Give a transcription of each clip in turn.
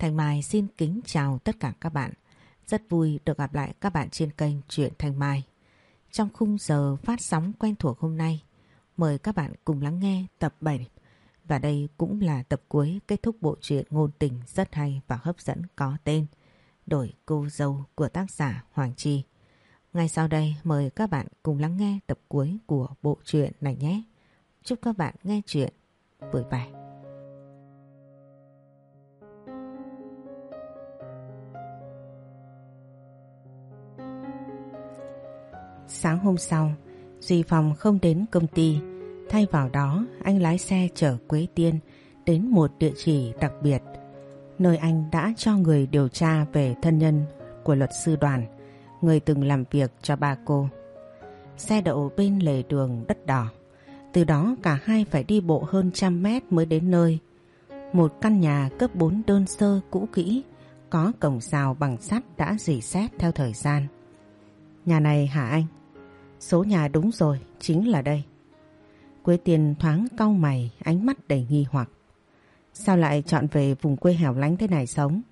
Thành Mai xin kính chào tất cả các bạn. Rất vui được gặp lại các bạn trên kênh Truyện Thành Mai. Trong khung giờ phát sóng quen thuộc hôm nay, mời các bạn cùng lắng nghe tập 7. Và đây cũng là tập cuối kết thúc bộ truyện ngôn tình rất hay và hấp dẫn có tên Đổi cô dâu của tác giả Hoàng Chi. Ngay sau đây mời các bạn cùng lắng nghe tập cuối của bộ truyện này nhé. Chúc các bạn nghe chuyện vui vẻ. Sáng hôm sau, Duy Phong không đến công ty. Thay vào đó, anh lái xe chở Quế Tiên đến một địa chỉ đặc biệt, nơi anh đã cho người điều tra về thân nhân của luật sư đoàn, người từng làm việc cho ba cô. Xe đậu bên lề đường đất đỏ. Từ đó cả hai phải đi bộ hơn trăm mét mới đến nơi. Một căn nhà cấp 4 đơn sơ cũ kỹ, có cổng rào bằng sắt đã dỉ xét theo thời gian. Nhà này hả anh? Số nhà đúng rồi, chính là đây. Quế Tiền thoáng cau mày, ánh mắt đầy nghi hoặc. Sao lại chọn về vùng quê hẻo lánh thế này sống,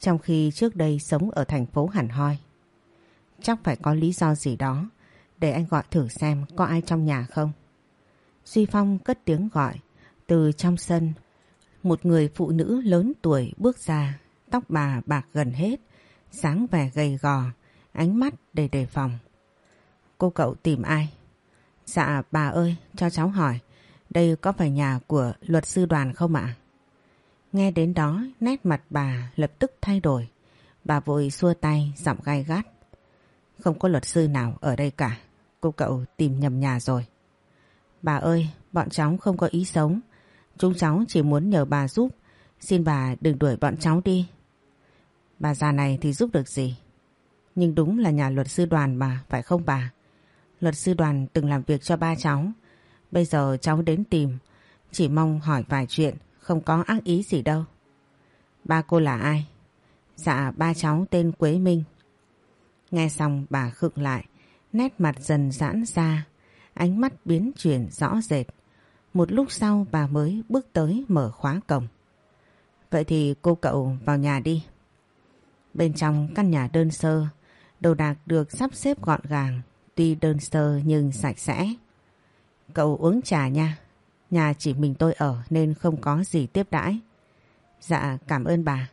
trong khi trước đây sống ở thành phố hẳn hoi? Chắc phải có lý do gì đó, để anh gọi thử xem có ai trong nhà không. Duy Phong cất tiếng gọi, từ trong sân, một người phụ nữ lớn tuổi bước ra, tóc bà bạc gần hết, sáng vẻ gầy gò, ánh mắt đầy đề phòng. Cô cậu tìm ai? Dạ bà ơi, cho cháu hỏi, đây có phải nhà của luật sư đoàn không ạ? Nghe đến đó, nét mặt bà lập tức thay đổi. Bà vội xua tay, giọng gai gắt. Không có luật sư nào ở đây cả. Cô cậu tìm nhầm nhà rồi. Bà ơi, bọn cháu không có ý sống. Chúng cháu chỉ muốn nhờ bà giúp. Xin bà đừng đuổi bọn cháu đi. Bà già này thì giúp được gì? Nhưng đúng là nhà luật sư đoàn mà, phải không bà? Luật sư đoàn từng làm việc cho ba cháu. Bây giờ cháu đến tìm. Chỉ mong hỏi vài chuyện, không có ác ý gì đâu. Ba cô là ai? Dạ ba cháu tên Quế Minh. Nghe xong bà khựng lại, nét mặt dần giãn ra, ánh mắt biến chuyển rõ rệt. Một lúc sau bà mới bước tới mở khóa cổng. Vậy thì cô cậu vào nhà đi. Bên trong căn nhà đơn sơ, đồ đạc được sắp xếp gọn gàng, tuy đơn sơ nhưng sạch sẽ. Cậu uống trà nha, nhà chỉ mình tôi ở nên không có gì tiếp đãi. Dạ cảm ơn bà,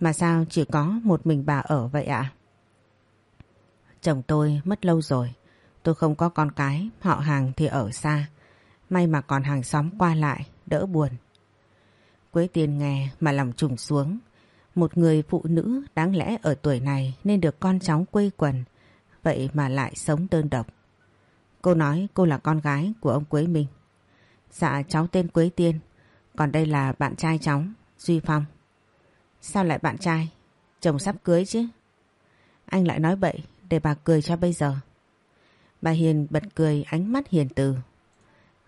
mà sao chỉ có một mình bà ở vậy ạ? Chồng tôi mất lâu rồi, tôi không có con cái, họ hàng thì ở xa. May mà còn hàng xóm qua lại, đỡ buồn. Quế tiên nghe mà lòng trùng xuống. Một người phụ nữ đáng lẽ ở tuổi này nên được con cháu quây quần, vậy mà lại sống đơn độc. Cô nói cô là con gái của ông Quế Minh. Dạ cháu tên Quế Tiên, còn đây là bạn trai cháu, Duy Phong. Sao lại bạn trai? Chồng sắp cưới chứ. Anh lại nói bậy để bà cười cho bây giờ. Bà Hiền bật cười ánh mắt hiền từ.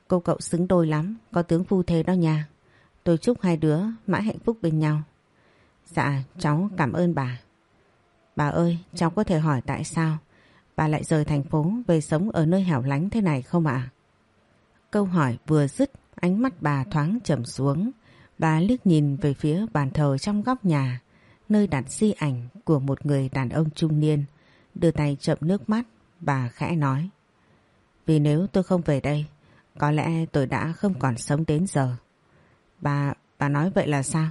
Cô cậu xứng đôi lắm, có tướng phu thê đó nha. Tôi chúc hai đứa mãi hạnh phúc bên nhau. Dạ, cháu cảm ơn bà. Bà ơi, cháu có thể hỏi tại sao bà lại rời thành phố về sống ở nơi hẻo lánh thế này không ạ? Câu hỏi vừa dứt, ánh mắt bà thoáng trầm xuống. Bà liếc nhìn về phía bàn thờ trong góc nhà, nơi đặt di ảnh của một người đàn ông trung niên. Đưa tay chậm nước mắt, bà khẽ nói. Vì nếu tôi không về đây, có lẽ tôi đã không còn sống đến giờ. Bà, bà nói vậy là sao?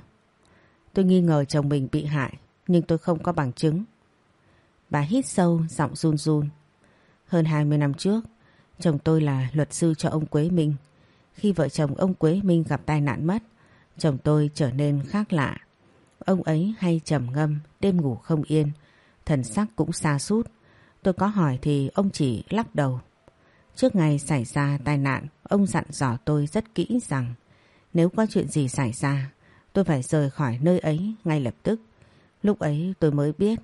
Tôi nghi ngờ chồng mình bị hại, nhưng tôi không có bằng chứng. Bà hít sâu, giọng run run. Hơn 20 năm trước, chồng tôi là luật sư cho ông Quế Minh. Khi vợ chồng ông Quế Minh gặp tai nạn mất, chồng tôi trở nên khác lạ. Ông ấy hay trầm ngâm, đêm ngủ không yên, thần sắc cũng xa sút Tôi có hỏi thì ông chỉ lắc đầu. Trước ngày xảy ra tai nạn, ông dặn dò tôi rất kỹ rằng nếu có chuyện gì xảy ra, tôi phải rời khỏi nơi ấy ngay lập tức. Lúc ấy tôi mới biết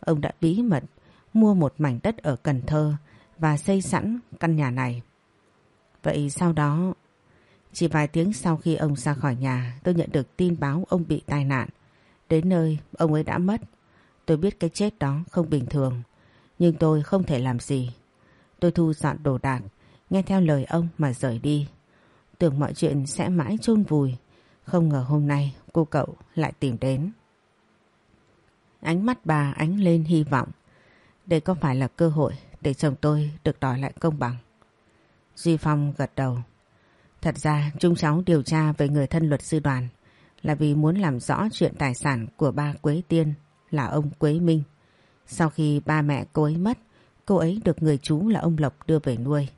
ông đã bí mật mua một mảnh đất ở Cần Thơ và xây sẵn căn nhà này. Vậy sau đó, chỉ vài tiếng sau khi ông ra khỏi nhà, tôi nhận được tin báo ông bị tai nạn. Đến nơi, ông ấy đã mất. Tôi biết cái chết đó không bình thường, nhưng tôi không thể làm gì. Tôi thu dọn đồ đạc, nghe theo lời ông mà rời đi. Tưởng mọi chuyện sẽ mãi chôn vùi. Không ngờ hôm nay cô cậu lại tìm đến. Ánh mắt bà ánh lên hy vọng. Đây có phải là cơ hội để chồng tôi được đòi lại công bằng. Duy Phong gật đầu. Thật ra chúng cháu điều tra về người thân luật sư đoàn là vì muốn làm rõ chuyện tài sản của ba Quế Tiên là ông Quế Minh. Sau khi ba mẹ cô ấy mất, cô ấy được người chú là ông Lộc đưa về nuôi.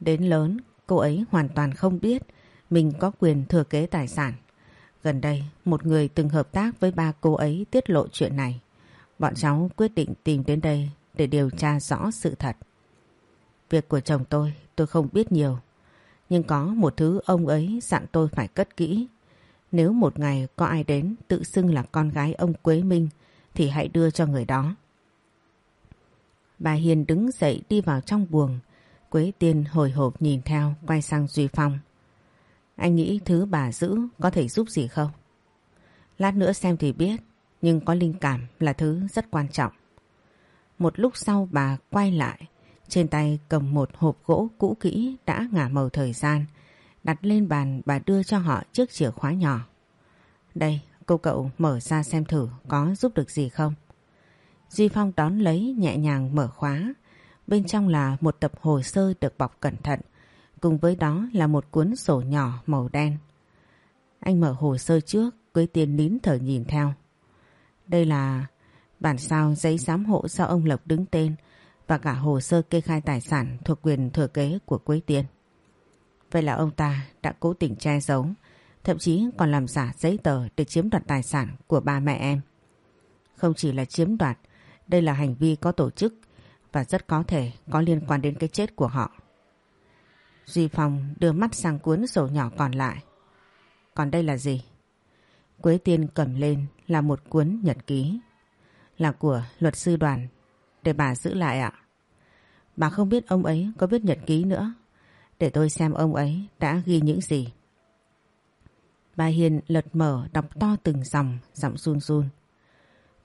Đến lớn, cô ấy hoàn toàn không biết mình có quyền thừa kế tài sản. Gần đây, một người từng hợp tác với ba cô ấy tiết lộ chuyện này. Bọn cháu quyết định tìm đến đây để điều tra rõ sự thật. Việc của chồng tôi, tôi không biết nhiều. Nhưng có một thứ ông ấy dặn tôi phải cất kỹ. Nếu một ngày có ai đến tự xưng là con gái ông Quế Minh thì hãy đưa cho người đó. Bà Hiền đứng dậy đi vào trong buồng. Quế Tiên hồi hộp nhìn theo quay sang Duy Phong. Anh nghĩ thứ bà giữ có thể giúp gì không? Lát nữa xem thì biết, nhưng có linh cảm là thứ rất quan trọng. Một lúc sau bà quay lại, trên tay cầm một hộp gỗ cũ kỹ đã ngả màu thời gian, đặt lên bàn bà đưa cho họ chiếc chìa khóa nhỏ. Đây, cô cậu mở ra xem thử có giúp được gì không? Duy Phong đón lấy nhẹ nhàng mở khóa. Bên trong là một tập hồ sơ được bọc cẩn thận, cùng với đó là một cuốn sổ nhỏ màu đen. Anh mở hồ sơ trước, Quế Tiên nín thở nhìn theo. Đây là bản sao giấy giám hộ do ông Lộc đứng tên và cả hồ sơ kê khai tài sản thuộc quyền thừa kế của Quế Tiên. Vậy là ông ta đã cố tình che giấu, thậm chí còn làm giả giấy tờ để chiếm đoạt tài sản của ba mẹ em. Không chỉ là chiếm đoạt, đây là hành vi có tổ chức và rất có thể có liên quan đến cái chết của họ. Duy Phong đưa mắt sang cuốn sổ nhỏ còn lại. Còn đây là gì? Quế Tiên cầm lên là một cuốn nhật ký. Là của luật sư đoàn. Để bà giữ lại ạ. Bà không biết ông ấy có biết nhật ký nữa. Để tôi xem ông ấy đã ghi những gì. Bà Hiền lật mở đọc to từng dòng, giọng run run.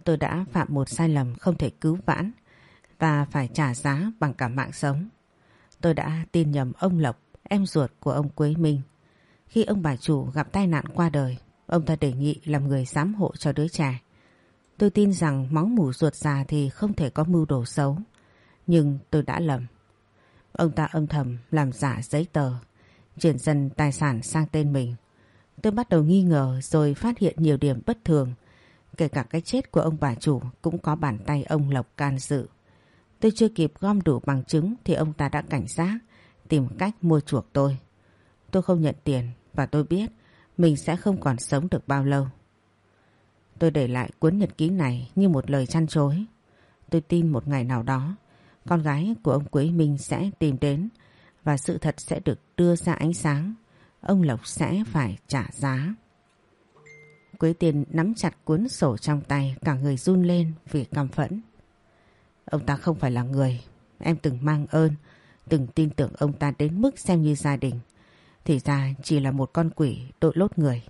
Tôi đã phạm một sai lầm không thể cứu vãn và phải trả giá bằng cả mạng sống. Tôi đã tin nhầm ông Lộc, em ruột của ông Quế Minh. Khi ông bà chủ gặp tai nạn qua đời, ông ta đề nghị làm người giám hộ cho đứa trẻ. Tôi tin rằng máu mủ ruột già thì không thể có mưu đồ xấu. Nhưng tôi đã lầm. Ông ta âm thầm làm giả giấy tờ, chuyển dần tài sản sang tên mình. Tôi bắt đầu nghi ngờ rồi phát hiện nhiều điểm bất thường. Kể cả cái chết của ông bà chủ cũng có bàn tay ông Lộc can dự. Tôi chưa kịp gom đủ bằng chứng thì ông ta đã cảnh giác, tìm cách mua chuộc tôi. Tôi không nhận tiền và tôi biết mình sẽ không còn sống được bao lâu. Tôi để lại cuốn nhật ký này như một lời chăn chối. Tôi tin một ngày nào đó, con gái của ông Quế Minh sẽ tìm đến và sự thật sẽ được đưa ra ánh sáng. Ông Lộc sẽ phải trả giá. Quế tiền nắm chặt cuốn sổ trong tay cả người run lên vì căm phẫn. Ông ta không phải là người. Em từng mang ơn, từng tin tưởng ông ta đến mức xem như gia đình. Thì ra chỉ là một con quỷ đội lốt người.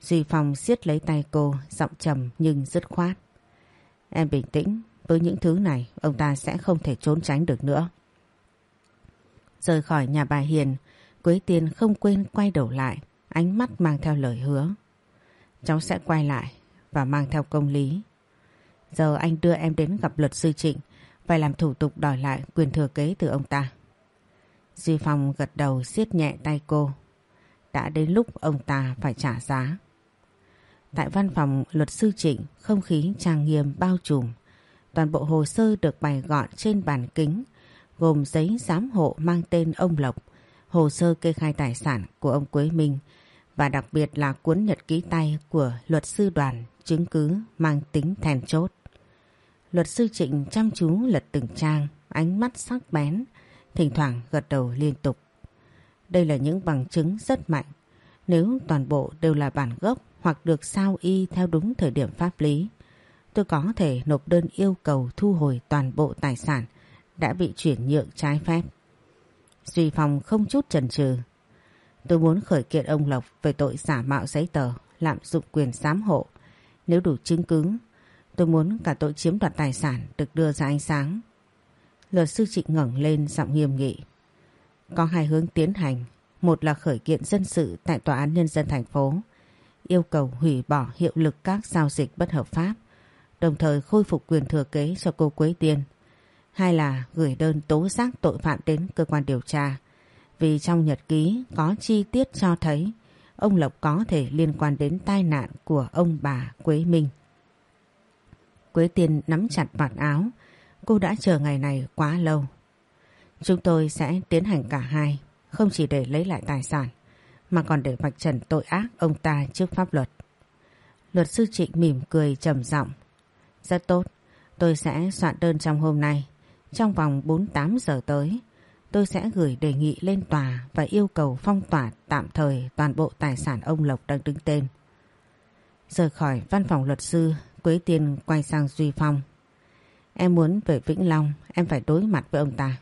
Duy Phong siết lấy tay cô, giọng trầm nhưng dứt khoát. Em bình tĩnh, với những thứ này ông ta sẽ không thể trốn tránh được nữa. Rời khỏi nhà bà Hiền, Quế Tiên không quên quay đầu lại, ánh mắt mang theo lời hứa. Cháu sẽ quay lại và mang theo công lý. Giờ anh đưa em đến gặp luật sư Trịnh, phải làm thủ tục đòi lại quyền thừa kế từ ông ta. Duy Phong gật đầu siết nhẹ tay cô. Đã đến lúc ông ta phải trả giá. Tại văn phòng luật sư Trịnh, không khí trang nghiêm bao trùm. Toàn bộ hồ sơ được bày gọn trên bàn kính, gồm giấy giám hộ mang tên ông Lộc, hồ sơ kê khai tài sản của ông Quế Minh và đặc biệt là cuốn nhật ký tay của luật sư đoàn chứng cứ mang tính then chốt. Luật sư Trịnh chăm chú lật từng trang, ánh mắt sắc bén, thỉnh thoảng gật đầu liên tục. Đây là những bằng chứng rất mạnh. Nếu toàn bộ đều là bản gốc hoặc được sao y theo đúng thời điểm pháp lý, tôi có thể nộp đơn yêu cầu thu hồi toàn bộ tài sản đã bị chuyển nhượng trái phép. Duy Phong không chút chần chừ. Tôi muốn khởi kiện ông Lộc về tội giả mạo giấy tờ, lạm dụng quyền giám hộ. Nếu đủ chứng cứ, tôi muốn cả tội chiếm đoạt tài sản được đưa ra ánh sáng. Luật sư Trịnh ngẩng lên giọng nghiêm nghị. Có hai hướng tiến hành. Một là khởi kiện dân sự tại Tòa án Nhân dân thành phố, yêu cầu hủy bỏ hiệu lực các giao dịch bất hợp pháp đồng thời khôi phục quyền thừa kế cho cô Quế Tiên. Hai là gửi đơn tố giác tội phạm đến cơ quan điều tra. Vì trong nhật ký có chi tiết cho thấy ông Lộc có thể liên quan đến tai nạn của ông bà Quế Minh. Quế Tiên nắm chặt vạt áo, cô đã chờ ngày này quá lâu. Chúng tôi sẽ tiến hành cả hai, không chỉ để lấy lại tài sản, mà còn để vạch trần tội ác ông ta trước pháp luật. Luật sư Trịnh mỉm cười trầm giọng. Rất tốt, tôi sẽ soạn đơn trong hôm nay. Trong vòng 48 giờ tới, tôi sẽ gửi đề nghị lên tòa và yêu cầu phong tỏa tạm thời toàn bộ tài sản ông Lộc đang đứng tên. Rời khỏi văn phòng luật sư, Quế Tiên quay sang Duy Phong. Em muốn về Vĩnh Long, em phải đối mặt với ông ta.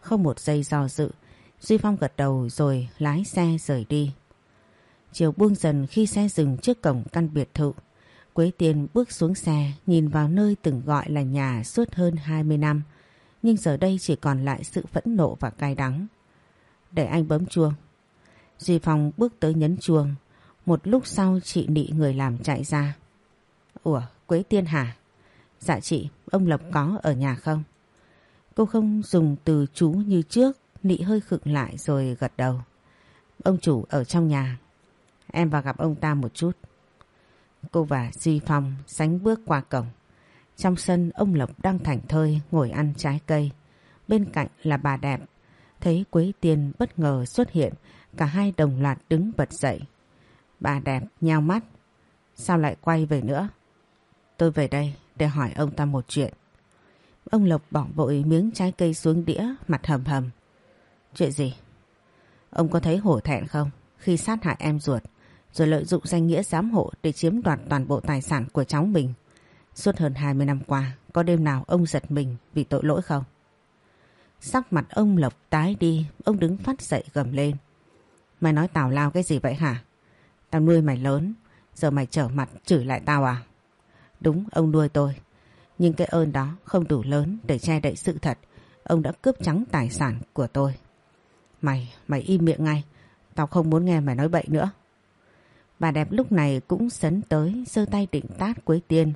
Không một giây do dự, Duy Phong gật đầu rồi lái xe rời đi. Chiều buông dần khi xe dừng trước cổng căn biệt thự. Quế Tiên bước xuống xe nhìn vào nơi từng gọi là nhà suốt hơn 20 năm. Nhưng giờ đây chỉ còn lại sự phẫn nộ và cay đắng. Để anh bấm chuông. Duy Phong bước tới nhấn chuông. Một lúc sau chị nị người làm chạy ra. Ủa, Quế Tiên hả? Dạ chị, ông Lộc có ở nhà không? Cô không dùng từ chú như trước, nị hơi khựng lại rồi gật đầu. Ông chủ ở trong nhà. Em vào gặp ông ta một chút. Cô và Duy Phong sánh bước qua cổng. Trong sân ông Lộc đang thảnh thơi ngồi ăn trái cây. Bên cạnh là bà đẹp. Thấy Quế Tiên bất ngờ xuất hiện, cả hai đồng loạt đứng bật dậy. Bà đẹp nhao mắt. Sao lại quay về nữa? Tôi về đây để hỏi ông ta một chuyện. Ông Lộc bỏ vội miếng trái cây xuống đĩa, mặt hầm hầm. Chuyện gì? Ông có thấy hổ thẹn không? Khi sát hại em ruột, rồi lợi dụng danh nghĩa giám hộ để chiếm đoạt toàn bộ tài sản của cháu mình. Suốt hơn 20 năm qua, có đêm nào ông giật mình vì tội lỗi không? Sắc mặt ông Lộc tái đi, ông đứng phát dậy gầm lên. Mày nói tào lao cái gì vậy hả? Tao nuôi mày lớn, giờ mày trở mặt chửi lại tao à? Đúng, ông nuôi tôi. Nhưng cái ơn đó không đủ lớn để che đậy sự thật. Ông đã cướp trắng tài sản của tôi. Mày, mày im miệng ngay. Tao không muốn nghe mày nói bậy nữa. Bà đẹp lúc này cũng sấn tới, giơ tay định tát Quế Tiên.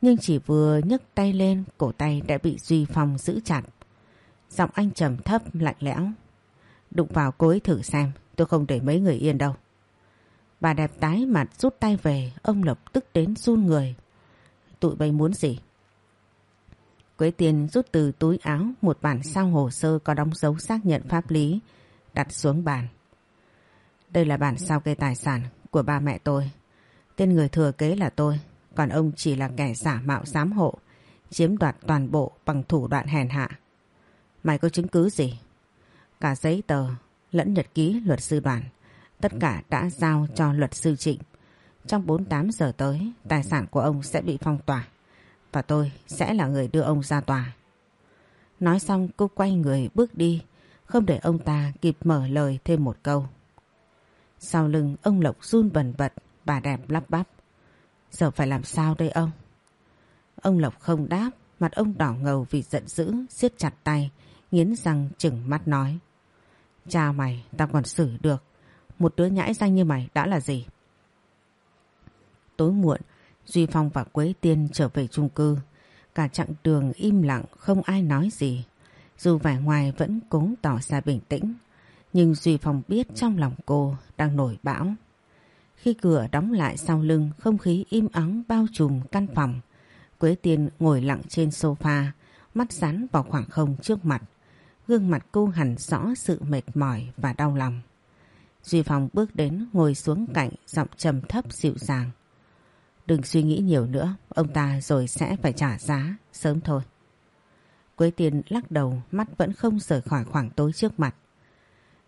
Nhưng chỉ vừa nhấc tay lên, cổ tay đã bị Duy Phong giữ chặt. Giọng anh trầm thấp, lạnh lẽo. Đụng vào cô ấy thử xem, tôi không để mấy người yên đâu. Bà đẹp tái mặt rút tay về, ông Lộc tức đến run người. Tụi bay muốn gì? Quế Tiên rút từ túi áo một bản sao hồ sơ có đóng dấu xác nhận pháp lý, đặt xuống bàn. Đây là bản sao kê tài sản của ba mẹ tôi. Tên người thừa kế là tôi, còn ông chỉ là kẻ giả mạo giám hộ, chiếm đoạt toàn bộ bằng thủ đoạn hèn hạ. Mày có chứng cứ gì? Cả giấy tờ, lẫn nhật ký luật sư đoàn, tất cả đã giao cho luật sư Trịnh. Trong 48 giờ tới, tài sản của ông sẽ bị phong tỏa và tôi sẽ là người đưa ông ra tòa. Nói xong cô quay người bước đi, không để ông ta kịp mở lời thêm một câu. Sau lưng ông Lộc run bần bật, bà đẹp lắp bắp. Giờ phải làm sao đây ông? Ông Lộc không đáp, mặt ông đỏ ngầu vì giận dữ, siết chặt tay, nghiến răng chừng mắt nói. Cha mày, tao còn xử được. Một đứa nhãi danh như mày đã là gì? Tối muộn, Duy Phong và Quế Tiên trở về chung cư. Cả chặng đường im lặng không ai nói gì. Dù vẻ ngoài vẫn cố tỏ ra bình tĩnh. Nhưng Duy Phong biết trong lòng cô đang nổi bão. Khi cửa đóng lại sau lưng, không khí im ắng bao trùm căn phòng. Quế Tiên ngồi lặng trên sofa, mắt dán vào khoảng không trước mặt. Gương mặt cô hẳn rõ sự mệt mỏi và đau lòng. Duy Phong bước đến ngồi xuống cạnh giọng trầm thấp dịu dàng. Đừng suy nghĩ nhiều nữa, ông ta rồi sẽ phải trả giá, sớm thôi. Quế Tiên lắc đầu, mắt vẫn không rời khỏi khoảng tối trước mặt.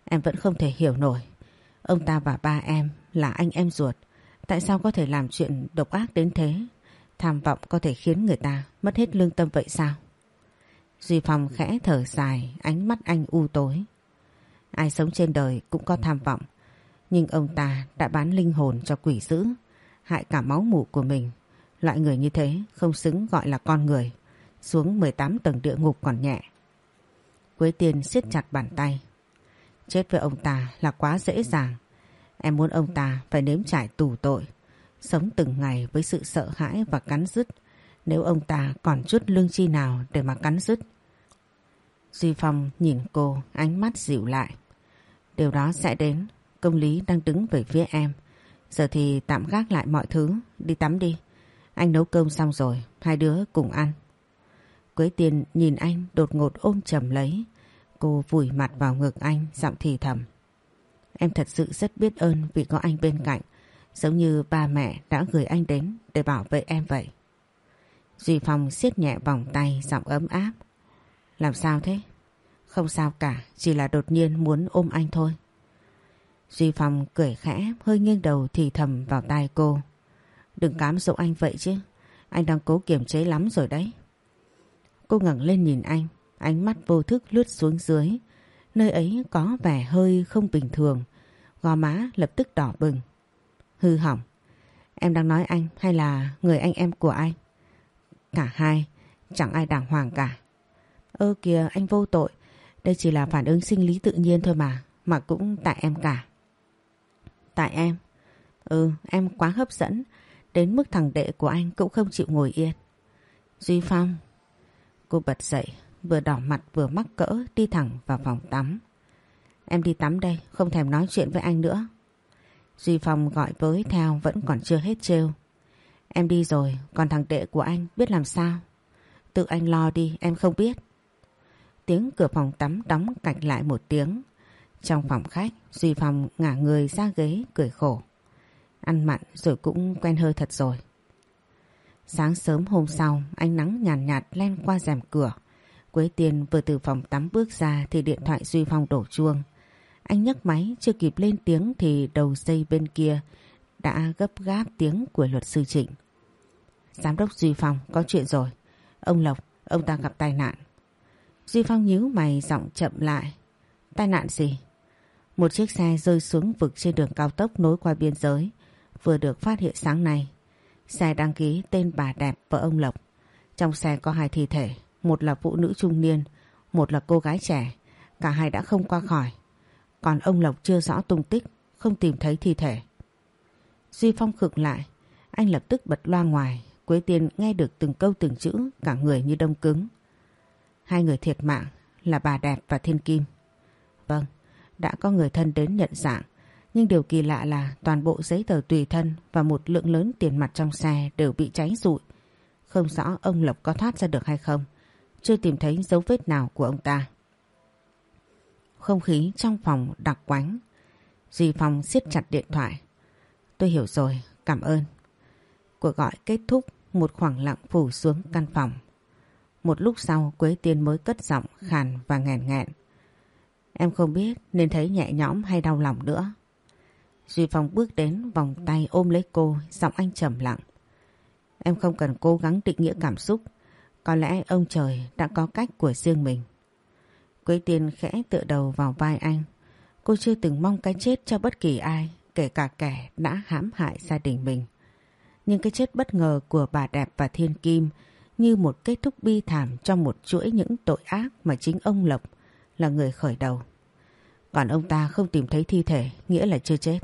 Em vẫn không thể hiểu nổi. Ông ta và ba em là anh em ruột. Tại sao có thể làm chuyện độc ác đến thế? Tham vọng có thể khiến người ta mất hết lương tâm vậy sao? Duy Phong khẽ thở dài, ánh mắt anh u tối. Ai sống trên đời cũng có tham vọng. Nhưng ông ta đã bán linh hồn cho quỷ dữ hại cả máu mủ của mình. Loại người như thế không xứng gọi là con người. Xuống 18 tầng địa ngục còn nhẹ. Quế Tiên siết chặt bàn tay. Chết với ông ta là quá dễ dàng. Em muốn ông ta phải nếm trải tù tội. Sống từng ngày với sự sợ hãi và cắn rứt Nếu ông ta còn chút lương chi nào để mà cắn rứt Duy Phong nhìn cô, ánh mắt dịu lại. Điều đó sẽ đến. Công lý đang đứng về phía em. Giờ thì tạm gác lại mọi thứ. Đi tắm đi. Anh nấu cơm xong rồi. Hai đứa cùng ăn. Quế Tiên nhìn anh đột ngột ôm chầm lấy. Cô vùi mặt vào ngực anh giọng thì thầm. Em thật sự rất biết ơn vì có anh bên cạnh. Giống như ba mẹ đã gửi anh đến để bảo vệ em vậy. Duy Phong siết nhẹ vòng tay giọng ấm áp. Làm sao thế? Không sao cả, chỉ là đột nhiên muốn ôm anh thôi. Duy Phong cười khẽ, hơi nghiêng đầu thì thầm vào tai cô. Đừng cám dỗ anh vậy chứ, anh đang cố kiềm chế lắm rồi đấy. Cô ngẩng lên nhìn anh, ánh mắt vô thức lướt xuống dưới. Nơi ấy có vẻ hơi không bình thường, gò má lập tức đỏ bừng. Hư hỏng, em đang nói anh hay là người anh em của anh? Cả hai, chẳng ai đàng hoàng cả. Ơ kìa anh vô tội, đây chỉ là phản ứng sinh lý tự nhiên thôi mà, mà cũng tại em cả. Tại em? Ừ, em quá hấp dẫn, đến mức thằng đệ của anh cũng không chịu ngồi yên. Duy Phong. Cô bật dậy, vừa đỏ mặt vừa mắc cỡ đi thẳng vào phòng tắm. Em đi tắm đây, không thèm nói chuyện với anh nữa. Duy Phong gọi với theo vẫn còn chưa hết trêu. Em đi rồi, còn thằng đệ của anh biết làm sao? Tự anh lo đi, em không biết. Tiếng cửa phòng tắm đóng cạch lại một tiếng. Trong phòng khách, Duy Phong ngả người ra ghế cười khổ. Ăn mặn rồi cũng quen hơi thật rồi. Sáng sớm hôm sau, ánh nắng nhàn nhạt, nhạt len qua rèm cửa. Quế Tiên vừa từ phòng tắm bước ra thì điện thoại Duy Phong đổ chuông. Anh nhấc máy chưa kịp lên tiếng thì đầu dây bên kia đã gấp gáp tiếng của luật sư Trịnh. Giám đốc Duy Phong có chuyện rồi. Ông Lộc, ông ta gặp tai nạn. Duy Phong nhíu mày giọng chậm lại. Tai nạn gì? Một chiếc xe rơi xuống vực trên đường cao tốc nối qua biên giới vừa được phát hiện sáng nay. Xe đăng ký tên bà đẹp vợ ông Lộc. Trong xe có hai thi thể, một là phụ nữ trung niên, một là cô gái trẻ. Cả hai đã không qua khỏi. Còn ông Lộc chưa rõ tung tích, không tìm thấy thi thể. Duy Phong khực lại, anh lập tức bật loa ngoài. Quế Tiên nghe được từng câu từng chữ, cả người như đông cứng. Hai người thiệt mạng là bà đẹp và Thiên Kim. Đã có người thân đến nhận dạng. Nhưng điều kỳ lạ là toàn bộ giấy tờ tùy thân và một lượng lớn tiền mặt trong xe đều bị cháy rụi. Không rõ ông Lộc có thoát ra được hay không. Chưa tìm thấy dấu vết nào của ông ta. Không khí trong phòng đặc quánh. Duy Phong siết chặt điện thoại. Tôi hiểu rồi, cảm ơn. Cuộc gọi kết thúc, một khoảng lặng phủ xuống căn phòng. Một lúc sau Quế Tiên mới cất giọng khàn và nghẹn nghẹn. Em không biết nên thấy nhẹ nhõm hay đau lòng nữa. Duy Phong bước đến vòng tay ôm lấy cô, giọng anh trầm lặng. Em không cần cố gắng định nghĩa cảm xúc. Có lẽ ông trời đã có cách của riêng mình. Quế Tiên khẽ tựa đầu vào vai anh. Cô chưa từng mong cái chết cho bất kỳ ai, kể cả kẻ đã hãm hại gia đình mình. Nhưng cái chết bất ngờ của bà đẹp và Thiên Kim như một kết thúc bi thảm trong một chuỗi những tội ác mà chính ông Lộc là người khởi đầu. Còn ông ta không tìm thấy thi thể, nghĩa là chưa chết.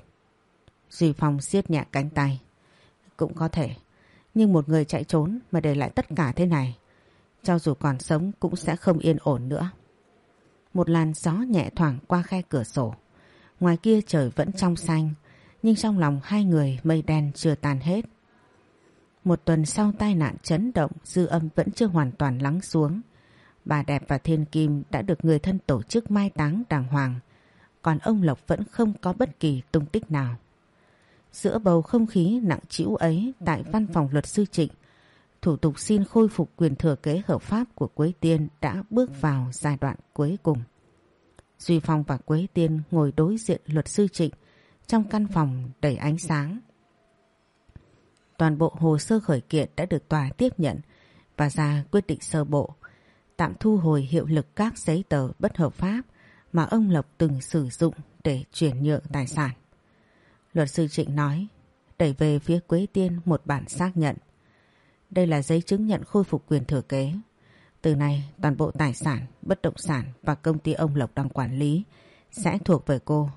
Duy Phong siết nhẹ cánh tay. Cũng có thể. Nhưng một người chạy trốn mà để lại tất cả thế này. Cho dù còn sống cũng sẽ không yên ổn nữa. Một làn gió nhẹ thoảng qua khe cửa sổ. Ngoài kia trời vẫn trong xanh. Nhưng trong lòng hai người mây đen chưa tan hết. Một tuần sau tai nạn chấn động, dư âm vẫn chưa hoàn toàn lắng xuống. Bà đẹp và thiên kim đã được người thân tổ chức mai táng đàng hoàng. Còn ông Lộc vẫn không có bất kỳ tung tích nào. Giữa bầu không khí nặng trĩu ấy tại văn phòng luật sư Trịnh, thủ tục xin khôi phục quyền thừa kế hợp pháp của Quế Tiên đã bước vào giai đoạn cuối cùng. Duy Phong và Quế Tiên ngồi đối diện luật sư Trịnh trong căn phòng đầy ánh sáng. Toàn bộ hồ sơ khởi kiện đã được tòa tiếp nhận và ra quyết định sơ bộ tạm thu hồi hiệu lực các giấy tờ bất hợp pháp mà ông Lộc từng sử dụng để chuyển nhượng tài sản. Luật sư Trịnh nói, đẩy về phía Quế Tiên một bản xác nhận. Đây là giấy chứng nhận khôi phục quyền thừa kế. Từ nay toàn bộ tài sản, bất động sản và công ty ông Lộc đang quản lý sẽ thuộc về cô,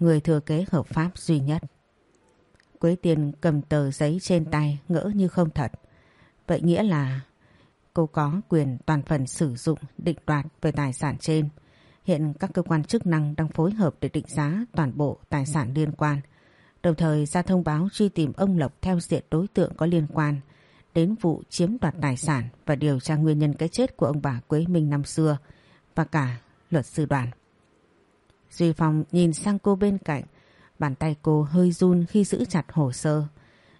người thừa kế hợp pháp duy nhất. Quế Tiên cầm tờ giấy trên tay ngỡ như không thật. Vậy nghĩa là cô có quyền toàn phần sử dụng định đoạt về tài sản trên. Hiện các cơ quan chức năng đang phối hợp để định giá toàn bộ tài sản liên quan. Đồng thời ra thông báo truy tìm ông Lộc theo diện đối tượng có liên quan đến vụ chiếm đoạt tài sản và điều tra nguyên nhân cái chết của ông bà Quế Minh năm xưa và cả luật sư đoàn. Duy Phong nhìn sang cô bên cạnh, bàn tay cô hơi run khi giữ chặt hồ sơ,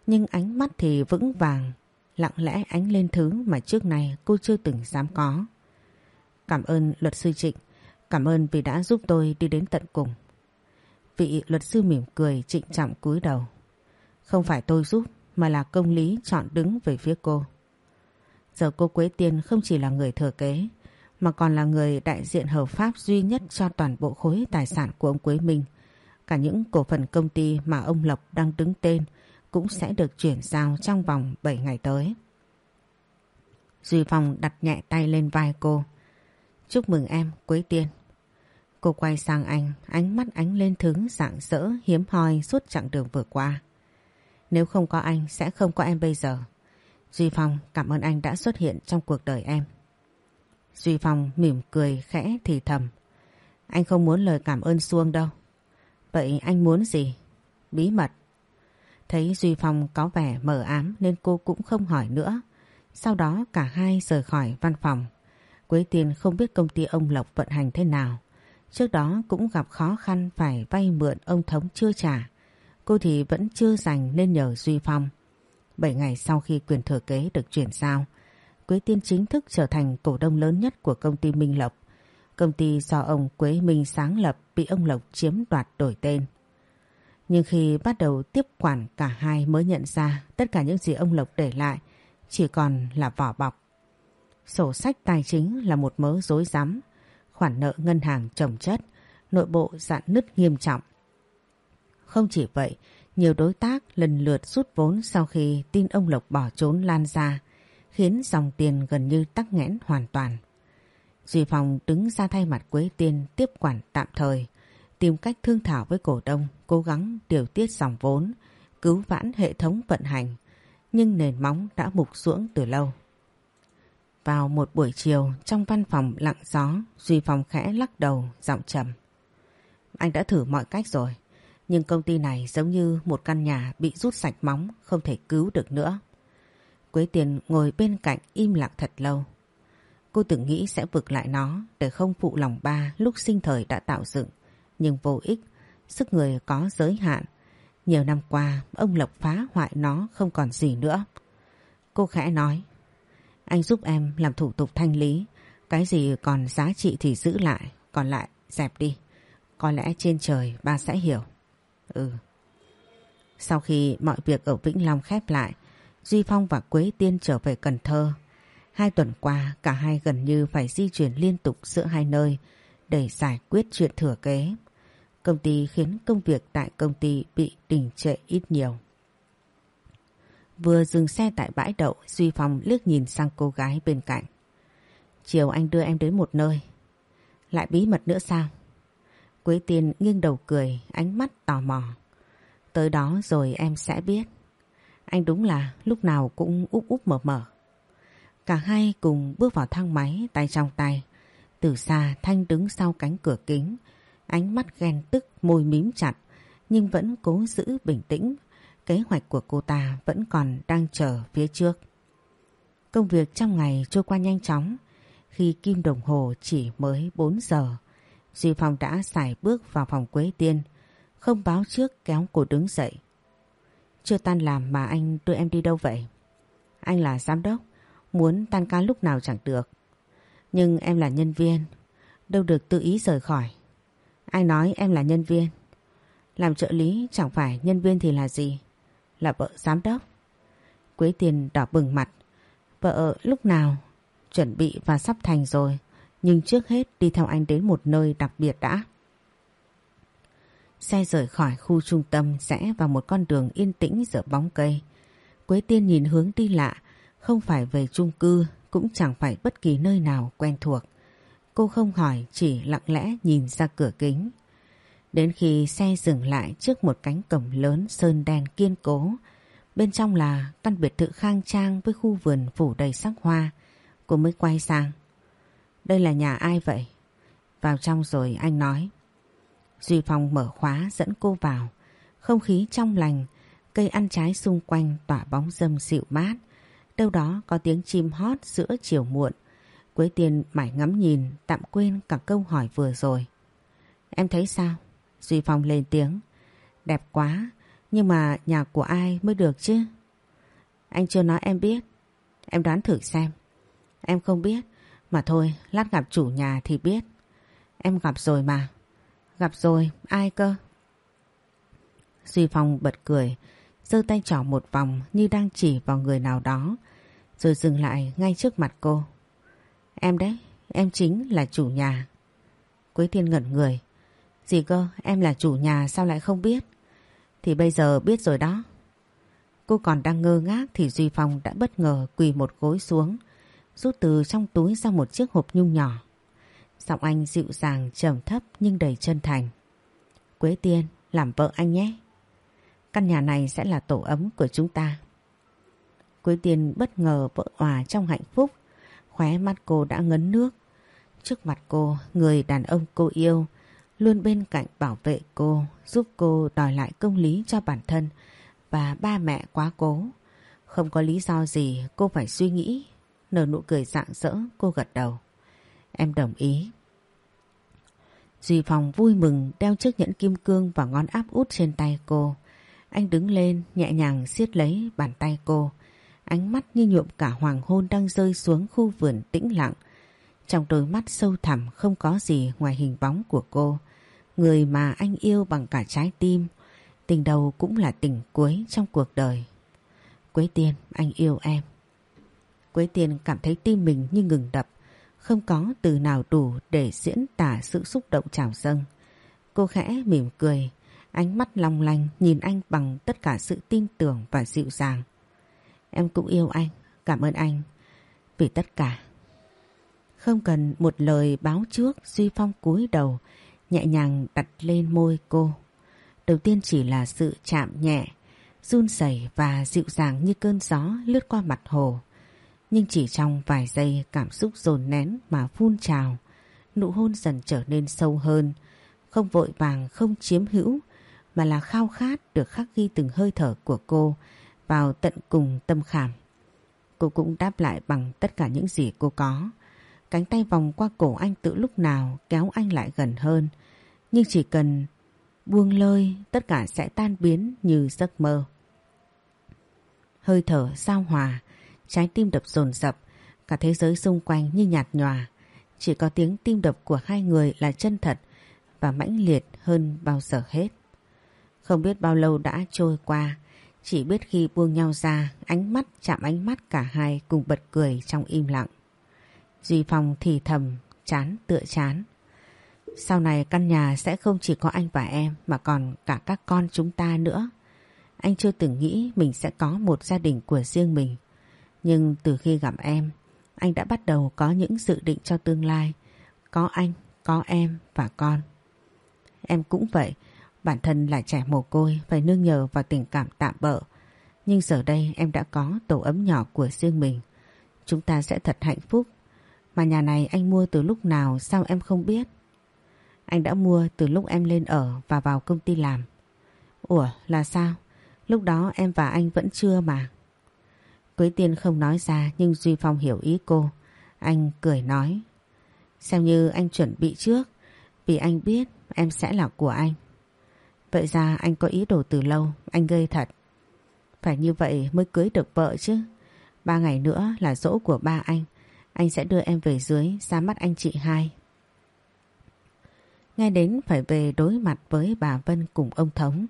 nhưng ánh mắt thì vững vàng, lặng lẽ ánh lên thứ mà trước này cô chưa từng dám có. Cảm ơn luật sư Trịnh, cảm ơn vì đã giúp tôi đi đến tận cùng. Vị luật sư mỉm cười trịnh trọng cúi đầu. Không phải tôi giúp mà là công lý chọn đứng về phía cô. Giờ cô Quế Tiên không chỉ là người thừa kế mà còn là người đại diện hợp pháp duy nhất cho toàn bộ khối tài sản của ông Quế Minh. Cả những cổ phần công ty mà ông Lộc đang đứng tên cũng sẽ được chuyển giao trong vòng 7 ngày tới. Duy Phong đặt nhẹ tay lên vai cô. Chúc mừng em, Quế Tiên. Cô quay sang anh, ánh mắt ánh lên thứ dạng dỡ hiếm hoi suốt chặng đường vừa qua. Nếu không có anh sẽ không có em bây giờ. Duy Phong cảm ơn anh đã xuất hiện trong cuộc đời em. Duy Phong mỉm cười khẽ thì thầm. Anh không muốn lời cảm ơn Xuông đâu. Vậy anh muốn gì? Bí mật. Thấy Duy Phong có vẻ mờ ám nên cô cũng không hỏi nữa. Sau đó cả hai rời khỏi văn phòng. Quế Tiên không biết công ty ông Lộc vận hành thế nào. Trước đó cũng gặp khó khăn phải vay mượn ông Thống chưa trả. Cô thì vẫn chưa dành nên nhờ Duy Phong. Bảy ngày sau khi quyền thừa kế được chuyển giao, Quế Tiên chính thức trở thành cổ đông lớn nhất của công ty Minh Lộc. Công ty do ông Quế Minh sáng lập bị ông Lộc chiếm đoạt đổi tên. Nhưng khi bắt đầu tiếp quản cả hai mới nhận ra tất cả những gì ông Lộc để lại chỉ còn là vỏ bọc. Sổ sách tài chính là một mớ rối rắm, khoản nợ ngân hàng trồng chất, nội bộ dạn nứt nghiêm trọng. Không chỉ vậy, nhiều đối tác lần lượt rút vốn sau khi tin ông Lộc bỏ trốn lan ra, khiến dòng tiền gần như tắc nghẽn hoàn toàn. Duy Phong đứng ra thay mặt Quế Tiên tiếp quản tạm thời, tìm cách thương thảo với cổ đông, cố gắng điều tiết dòng vốn, cứu vãn hệ thống vận hành, nhưng nền móng đã mục ruỗng từ lâu. Vào một buổi chiều trong văn phòng lặng gió, Duy Phong khẽ lắc đầu, giọng trầm. Anh đã thử mọi cách rồi, nhưng công ty này giống như một căn nhà bị rút sạch móng, không thể cứu được nữa. Quế Tiền ngồi bên cạnh im lặng thật lâu. Cô từng nghĩ sẽ vực lại nó để không phụ lòng ba lúc sinh thời đã tạo dựng. Nhưng vô ích, sức người có giới hạn. Nhiều năm qua, ông Lộc phá hoại nó không còn gì nữa. Cô khẽ nói, anh giúp em làm thủ tục thanh lý. Cái gì còn giá trị thì giữ lại, còn lại dẹp đi. Có lẽ trên trời ba sẽ hiểu. Ừ. Sau khi mọi việc ở Vĩnh Long khép lại, Duy Phong và Quế Tiên trở về Cần Thơ. Hai tuần qua cả hai gần như phải di chuyển liên tục giữa hai nơi để giải quyết chuyện thừa kế. Công ty khiến công việc tại công ty bị đình trệ ít nhiều. Vừa dừng xe tại bãi đậu, Duy Phong liếc nhìn sang cô gái bên cạnh. Chiều anh đưa em đến một nơi. Lại bí mật nữa sao? Quế Tiên nghiêng đầu cười, ánh mắt tò mò. Tới đó rồi em sẽ biết. Anh đúng là lúc nào cũng úp úp mở mở. Cả hai cùng bước vào thang máy tay trong tay. Từ xa Thanh đứng sau cánh cửa kính. Ánh mắt ghen tức môi mím chặt nhưng vẫn cố giữ bình tĩnh. Kế hoạch của cô ta vẫn còn đang chờ phía trước. Công việc trong ngày trôi qua nhanh chóng. Khi kim đồng hồ chỉ mới 4 giờ, Duy Phong đã xài bước vào phòng Quế Tiên, không báo trước kéo cô đứng dậy. Chưa tan làm mà anh đưa em đi đâu vậy? Anh là giám đốc, muốn tan ca lúc nào chẳng được. Nhưng em là nhân viên, đâu được tự ý rời khỏi. Ai nói em là nhân viên? Làm trợ lý chẳng phải nhân viên thì là gì? Là vợ giám đốc. Quế tiền đỏ bừng mặt. Vợ lúc nào? Chuẩn bị và sắp thành rồi. Nhưng trước hết đi theo anh đến một nơi đặc biệt đã. Xe rời khỏi khu trung tâm rẽ vào một con đường yên tĩnh giữa bóng cây. Quế tiên nhìn hướng đi lạ, không phải về chung cư, cũng chẳng phải bất kỳ nơi nào quen thuộc. Cô không hỏi, chỉ lặng lẽ nhìn ra cửa kính. Đến khi xe dừng lại trước một cánh cổng lớn sơn đen kiên cố, Bên trong là căn biệt thự khang trang với khu vườn phủ đầy sắc hoa. Cô mới quay sang. Đây là nhà ai vậy? Vào trong rồi anh nói. Duy Phong mở khóa dẫn cô vào. Không khí trong lành, cây ăn trái xung quanh tỏa bóng dâm dịu mát. Đâu đó có tiếng chim hót giữa chiều muộn. Quế Tiên mải ngắm nhìn tạm quên cả câu hỏi vừa rồi. Em thấy sao? Duy Phong lên tiếng. Đẹp quá, nhưng mà nhà của ai mới được chứ? Anh chưa nói em biết. Em đoán thử xem. Em không biết. Mà thôi, lát gặp chủ nhà thì biết. Em gặp rồi mà. Gặp rồi, ai cơ? Duy Phong bật cười, giơ tay trỏ một vòng như đang chỉ vào người nào đó, rồi dừng lại ngay trước mặt cô. Em đấy, em chính là chủ nhà. Quế Thiên ngẩn người. Gì cơ, em là chủ nhà sao lại không biết? Thì bây giờ biết rồi đó. Cô còn đang ngơ ngác thì Duy Phong đã bất ngờ quỳ một gối xuống, rút từ trong túi ra một chiếc hộp nhung nhỏ. Giọng anh dịu dàng trầm thấp nhưng đầy chân thành. Quế Tiên, làm vợ anh nhé. Căn nhà này sẽ là tổ ấm của chúng ta. Quế Tiên bất ngờ vỡ hòa trong hạnh phúc. Khóe mắt cô đã ngấn nước. Trước mặt cô, người đàn ông cô yêu luôn bên cạnh bảo vệ cô, giúp cô đòi lại công lý cho bản thân và ba mẹ quá cố. Không có lý do gì cô phải suy nghĩ. Nở nụ cười rạng rỡ cô gật đầu. Em đồng ý. Duy Phong vui mừng đeo chiếc nhẫn kim cương và ngón áp út trên tay cô. Anh đứng lên nhẹ nhàng siết lấy bàn tay cô. Ánh mắt như nhuộm cả hoàng hôn đang rơi xuống khu vườn tĩnh lặng. Trong đôi mắt sâu thẳm không có gì ngoài hình bóng của cô. Người mà anh yêu bằng cả trái tim. Tình đầu cũng là tình cuối trong cuộc đời. Quế Tiên, anh yêu em. Quế Tiên cảm thấy tim mình như ngừng đập. Không có từ nào đủ để diễn tả sự xúc động trào dâng. Cô khẽ mỉm cười, ánh mắt long lanh nhìn anh bằng tất cả sự tin tưởng và dịu dàng. Em cũng yêu anh, cảm ơn anh vì tất cả. Không cần một lời báo trước Duy Phong cúi đầu nhẹ nhàng đặt lên môi cô. Đầu tiên chỉ là sự chạm nhẹ, run rẩy và dịu dàng như cơn gió lướt qua mặt hồ. Nhưng chỉ trong vài giây cảm xúc dồn nén mà phun trào, nụ hôn dần trở nên sâu hơn, không vội vàng không chiếm hữu mà là khao khát được khắc ghi từng hơi thở của cô vào tận cùng tâm khảm. Cô cũng đáp lại bằng tất cả những gì cô có. Cánh tay vòng qua cổ anh tự lúc nào kéo anh lại gần hơn. Nhưng chỉ cần buông lơi tất cả sẽ tan biến như giấc mơ. Hơi thở sao hòa, trái tim đập dồn dập, cả thế giới xung quanh như nhạt nhòa. Chỉ có tiếng tim đập của hai người là chân thật và mãnh liệt hơn bao giờ hết. Không biết bao lâu đã trôi qua, chỉ biết khi buông nhau ra, ánh mắt chạm ánh mắt cả hai cùng bật cười trong im lặng. Duy Phong thì thầm, chán tựa chán. Sau này căn nhà sẽ không chỉ có anh và em mà còn cả các con chúng ta nữa. Anh chưa từng nghĩ mình sẽ có một gia đình của riêng mình. Nhưng từ khi gặp em, anh đã bắt đầu có những dự định cho tương lai. Có anh, có em và con. Em cũng vậy, bản thân là trẻ mồ côi, phải nương nhờ vào tình cảm tạm bỡ Nhưng giờ đây em đã có tổ ấm nhỏ của riêng mình. Chúng ta sẽ thật hạnh phúc. Mà nhà này anh mua từ lúc nào sao em không biết? Anh đã mua từ lúc em lên ở và vào công ty làm. Ủa, là sao? Lúc đó em và anh vẫn chưa mà. Quế tiên không nói ra nhưng Duy Phong hiểu ý cô. Anh cười nói. Xem như anh chuẩn bị trước vì anh biết em sẽ là của anh. Vậy ra anh có ý đồ từ lâu, anh gây thật. Phải như vậy mới cưới được vợ chứ. Ba ngày nữa là dỗ của ba anh. Anh sẽ đưa em về dưới ra mắt anh chị hai. Nghe đến phải về đối mặt với bà Vân cùng ông Thống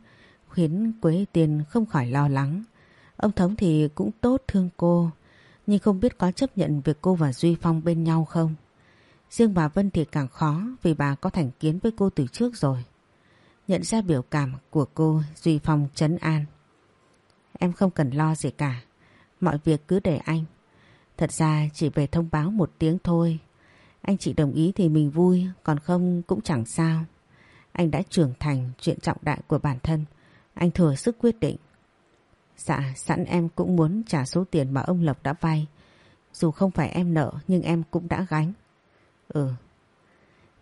khiến Quế Tiên không khỏi lo lắng. Ông Thống thì cũng tốt thương cô nhưng không biết có chấp nhận việc cô và Duy Phong bên nhau không. Riêng bà Vân thì càng khó vì bà có thành kiến với cô từ trước rồi. Nhận ra biểu cảm của cô Duy Phong chấn an. Em không cần lo gì cả. Mọi việc cứ để anh. Thật ra chỉ về thông báo một tiếng thôi anh chị đồng ý thì mình vui, còn không cũng chẳng sao. Anh đã trưởng thành chuyện trọng đại của bản thân. Anh thừa sức quyết định. Dạ sẵn em cũng muốn trả số tiền mà ông Lộc đã vay. Dù không phải em nợ nhưng em cũng đã gánh. Ừ.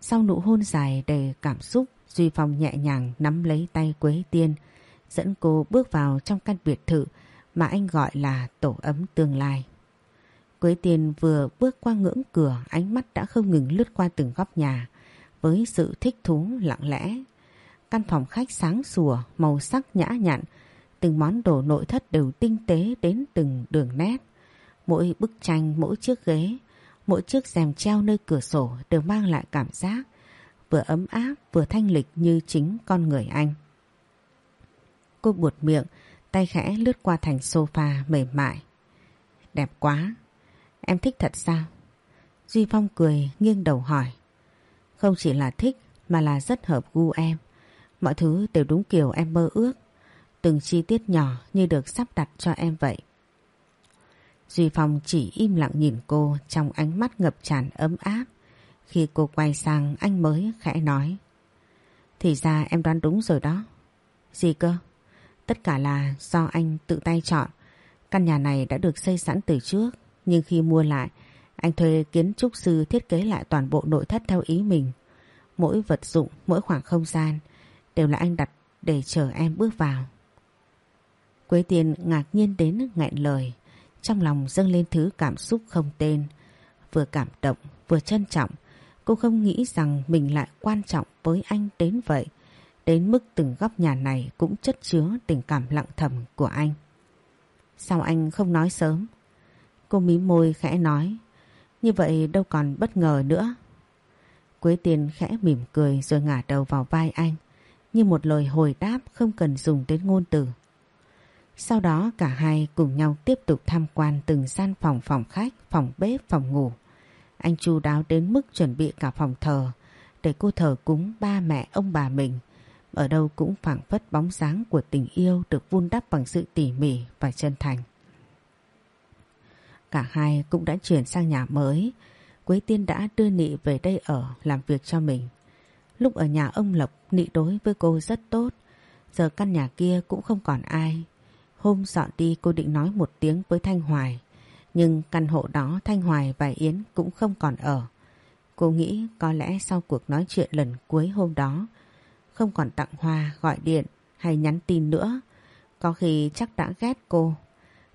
Sau nụ hôn dài đầy cảm xúc Duy Phong nhẹ nhàng nắm lấy tay Quế Tiên dẫn cô bước vào trong căn biệt thự mà anh gọi là tổ ấm tương lai. Quế Tiên vừa bước qua ngưỡng cửa ánh mắt đã không ngừng lướt qua từng góc nhà với sự thích thú lặng lẽ. Căn phòng khách sáng sủa, màu sắc nhã nhặn, từng món đồ nội thất đều tinh tế đến từng đường nét. Mỗi bức tranh, mỗi chiếc ghế, mỗi chiếc rèm treo nơi cửa sổ đều mang lại cảm giác vừa ấm áp vừa thanh lịch như chính con người anh. Cô buột miệng, tay khẽ lướt qua thành sofa mềm mại. Đẹp quá, em thích thật sao? Duy Phong cười nghiêng đầu hỏi. Không chỉ là thích mà là rất hợp gu em. Mọi thứ đều đúng kiểu em mơ ước. Từng chi tiết nhỏ như được sắp đặt cho em vậy. Duy Phong chỉ im lặng nhìn cô trong ánh mắt ngập tràn ấm áp. Khi cô quay sang anh mới khẽ nói. Thì ra em đoán đúng rồi đó. Gì cơ? Tất cả là do anh tự tay chọn. Căn nhà này đã được xây sẵn từ trước. Nhưng khi mua lại, anh thuê kiến trúc sư thiết kế lại toàn bộ nội thất theo ý mình. Mỗi vật dụng, mỗi khoảng không gian đều là anh đặt để chờ em bước vào. Quế Tiên ngạc nhiên đến nghẹn lời. Trong lòng dâng lên thứ cảm xúc không tên. Vừa cảm động, vừa trân trọng. Cô không nghĩ rằng mình lại quan trọng với anh đến vậy. Đến mức từng góc nhà này cũng chất chứa tình cảm lặng thầm của anh. Sao anh không nói sớm? Cô mí môi khẽ nói. Như vậy đâu còn bất ngờ nữa. Quế tiền khẽ mỉm cười rồi ngả đầu vào vai anh. Như một lời hồi đáp không cần dùng đến ngôn từ. Sau đó cả hai cùng nhau tiếp tục tham quan từng gian phòng phòng khách, phòng bếp, phòng ngủ. Anh chu đáo đến mức chuẩn bị cả phòng thờ để cô thờ cúng ba mẹ ông bà mình. Ở đâu cũng phảng phất bóng dáng của tình yêu được vun đắp bằng sự tỉ mỉ và chân thành. Cả hai cũng đã chuyển sang nhà mới. Quế Tiên đã đưa Nị về đây ở làm việc cho mình. Lúc ở nhà ông Lộc, Nị đối với cô rất tốt. Giờ căn nhà kia cũng không còn ai. Hôm dọn đi cô định nói một tiếng với Thanh Hoài. Nhưng căn hộ đó Thanh Hoài và Yến cũng không còn ở. Cô nghĩ có lẽ sau cuộc nói chuyện lần cuối hôm đó không còn tặng hoa, gọi điện hay nhắn tin nữa. Có khi chắc đã ghét cô.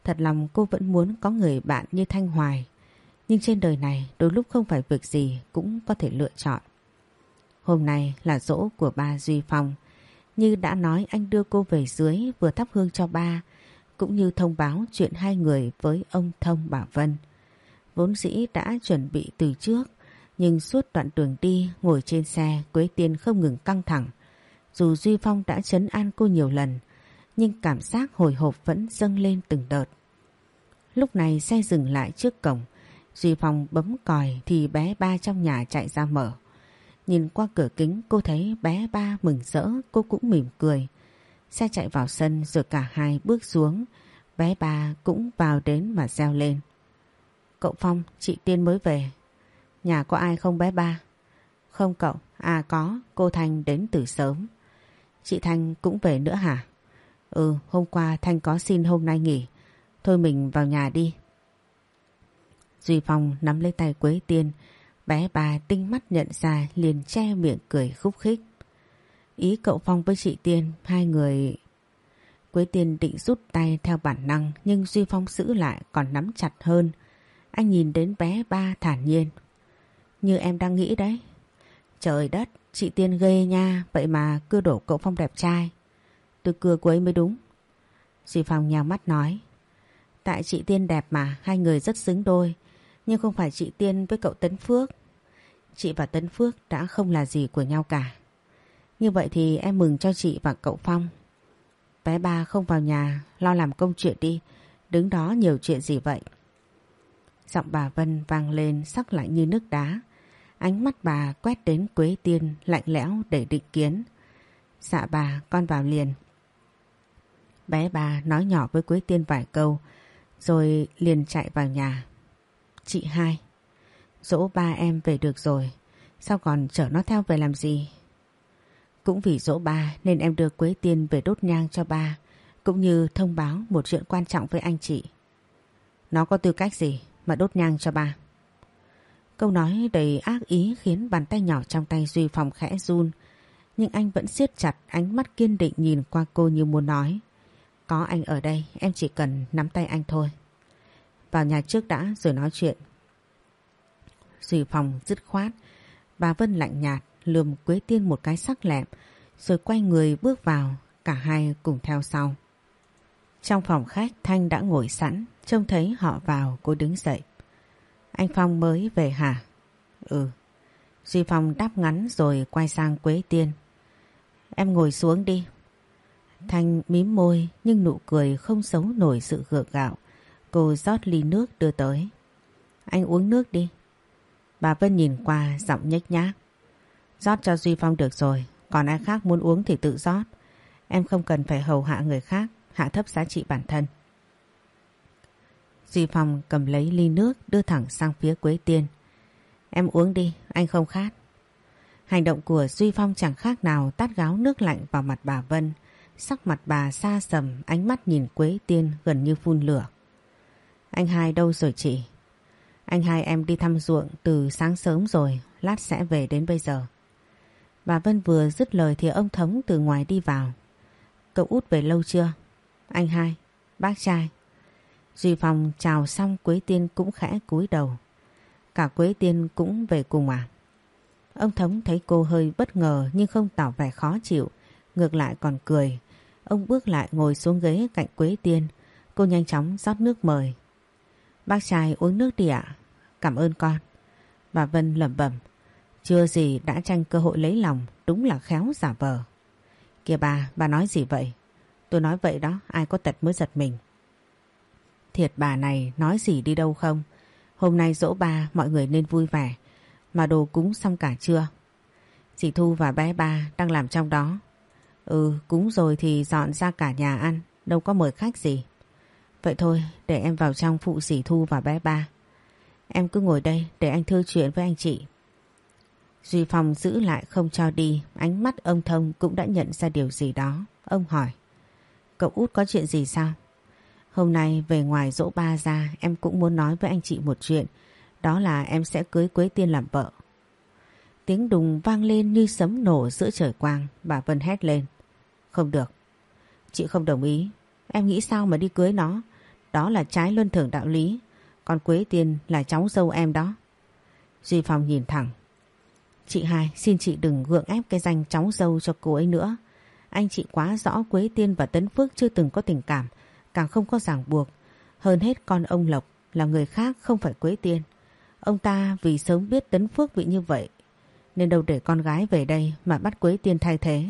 Thật lòng cô vẫn muốn có người bạn như Thanh Hoài. Nhưng trên đời này đôi lúc không phải việc gì cũng có thể lựa chọn. Hôm nay là dỗ của ba Duy Phong. Như đã nói anh đưa cô về dưới vừa thắp hương cho ba cũng như thông báo chuyện hai người với ông Thông bà Vân. Vốn dĩ đã chuẩn bị từ trước, nhưng suốt đoạn đường đi, ngồi trên xe, Quế Tiên không ngừng căng thẳng. Dù Duy Phong đã chấn an cô nhiều lần, nhưng cảm giác hồi hộp vẫn dâng lên từng đợt. Lúc này xe dừng lại trước cổng, Duy Phong bấm còi thì bé ba trong nhà chạy ra mở. Nhìn qua cửa kính, cô thấy bé ba mừng rỡ, cô cũng mỉm cười. Xe chạy vào sân rồi cả hai bước xuống. Bé ba cũng vào đến mà reo lên. Cậu Phong, chị Tiên mới về. Nhà có ai không bé ba? Không cậu, à có, cô Thanh đến từ sớm. Chị Thanh cũng về nữa hả? Ừ, hôm qua Thanh có xin hôm nay nghỉ. Thôi mình vào nhà đi. Duy Phong nắm lấy tay Quế Tiên, bé bà tinh mắt nhận ra liền che miệng cười khúc khích. Ý cậu Phong với chị Tiên, hai người... Quế Tiên định rút tay theo bản năng nhưng Duy Phong giữ lại còn nắm chặt hơn. Anh nhìn đến bé ba thản nhiên. Như em đang nghĩ đấy. Trời đất, chị Tiên ghê nha, vậy mà cưa đổ cậu Phong đẹp trai. Tôi cưa cô ấy mới đúng. Duy Phong nhào mắt nói. Tại chị Tiên đẹp mà, hai người rất xứng đôi. Nhưng không phải chị Tiên với cậu Tấn Phước. Chị và Tấn Phước đã không là gì của nhau cả. Như vậy thì em mừng cho chị và cậu Phong. Bé ba không vào nhà, lo làm công chuyện đi. Đứng đó nhiều chuyện gì vậy? Giọng bà Vân vang lên sắc lạnh như nước đá. Ánh mắt bà quét đến Quế Tiên lạnh lẽo để định kiến. Dạ bà, con vào liền. Bé bà nói nhỏ với Quế Tiên vài câu, rồi liền chạy vào nhà. Chị hai, dỗ ba em về được rồi, sao còn chở nó theo về làm gì? Cũng vì dỗ ba nên em đưa Quế Tiên về đốt nhang cho ba, cũng như thông báo một chuyện quan trọng với anh chị. Nó có tư cách gì mà đốt nhang cho ba? Câu nói đầy ác ý khiến bàn tay nhỏ trong tay Duy Phong khẽ run. Nhưng anh vẫn siết chặt ánh mắt kiên định nhìn qua cô như muốn nói. Có anh ở đây em chỉ cần nắm tay anh thôi. Vào nhà trước đã rồi nói chuyện. Duy Phong dứt khoát. Bà Vân lạnh nhạt lườm Quế Tiên một cái sắc lẹm, rồi quay người bước vào, cả hai cùng theo sau. Trong phòng khách, Thanh đã ngồi sẵn, trông thấy họ vào, cô đứng dậy. Anh Phong mới về hả? Ừ. Duy Phong đáp ngắn rồi quay sang Quế Tiên. Em ngồi xuống đi. Thanh mím môi, nhưng nụ cười không xấu nổi sự gượng gạo. Cô rót ly nước đưa tới. Anh uống nước đi. Bà Vân nhìn qua, giọng nhếch nhác. Rót cho Duy Phong được rồi. Còn ai khác muốn uống thì tự rót. Em không cần phải hầu hạ người khác, hạ thấp giá trị bản thân. Duy Phong cầm lấy ly nước đưa thẳng sang phía Quế Tiên. Em uống đi, anh không khát. Hành động của Duy Phong chẳng khác nào tát gáo nước lạnh vào mặt bà Vân. Sắc mặt bà xa sầm, ánh mắt nhìn Quế Tiên gần như phun lửa. Anh hai đâu rồi chị? Anh hai em đi thăm ruộng từ sáng sớm rồi, lát sẽ về đến bây giờ. Bà Vân vừa dứt lời thì ông Thống từ ngoài đi vào. Cậu út về lâu chưa? Anh hai, bác trai. Duy Phong chào xong Quế Tiên cũng khẽ cúi đầu. Cả Quế Tiên cũng về cùng à? Ông Thống thấy cô hơi bất ngờ nhưng không tỏ vẻ khó chịu, ngược lại còn cười. Ông bước lại ngồi xuống ghế cạnh Quế Tiên, cô nhanh chóng rót nước mời. Bác trai uống nước đi ạ, cảm ơn con. Bà Vân lẩm bẩm, chưa gì đã tranh cơ hội lấy lòng, đúng là khéo giả vờ. Kìa bà, bà nói gì vậy? Tôi nói vậy đó, ai có tật mới giật mình. Thiệt bà này nói gì đi đâu không? Hôm nay dỗ ba mọi người nên vui vẻ. Mà đồ cúng xong cả chưa? Chị Thu và bé ba đang làm trong đó. Ừ, cúng rồi thì dọn ra cả nhà ăn, đâu có mời khách gì. Vậy thôi, để em vào trong phụ dì Thu và bé ba. Em cứ ngồi đây để anh thư chuyện với anh chị. Duy Phong giữ lại không cho đi, ánh mắt ông Thông cũng đã nhận ra điều gì đó. Ông hỏi, cậu út có chuyện gì sao? Hôm nay về ngoài dỗ ba ra em cũng muốn nói với anh chị một chuyện. Đó là em sẽ cưới Quế Tiên làm vợ. Tiếng đùng vang lên như sấm nổ giữa trời quang. Bà Vân hét lên. Không được. Chị không đồng ý. Em nghĩ sao mà đi cưới nó. Đó là trái luân thường đạo lý. Còn Quế Tiên là cháu dâu em đó. Duy Phong nhìn thẳng. Chị hai xin chị đừng gượng ép cái danh cháu dâu cho cô ấy nữa. Anh chị quá rõ Quế Tiên và Tấn Phước chưa từng có tình cảm càng không có ràng buộc. Hơn hết con ông Lộc là người khác không phải Quế Tiên. Ông ta vì sớm biết Tấn Phước bị như vậy nên đâu để con gái về đây mà bắt Quế Tiên thay thế.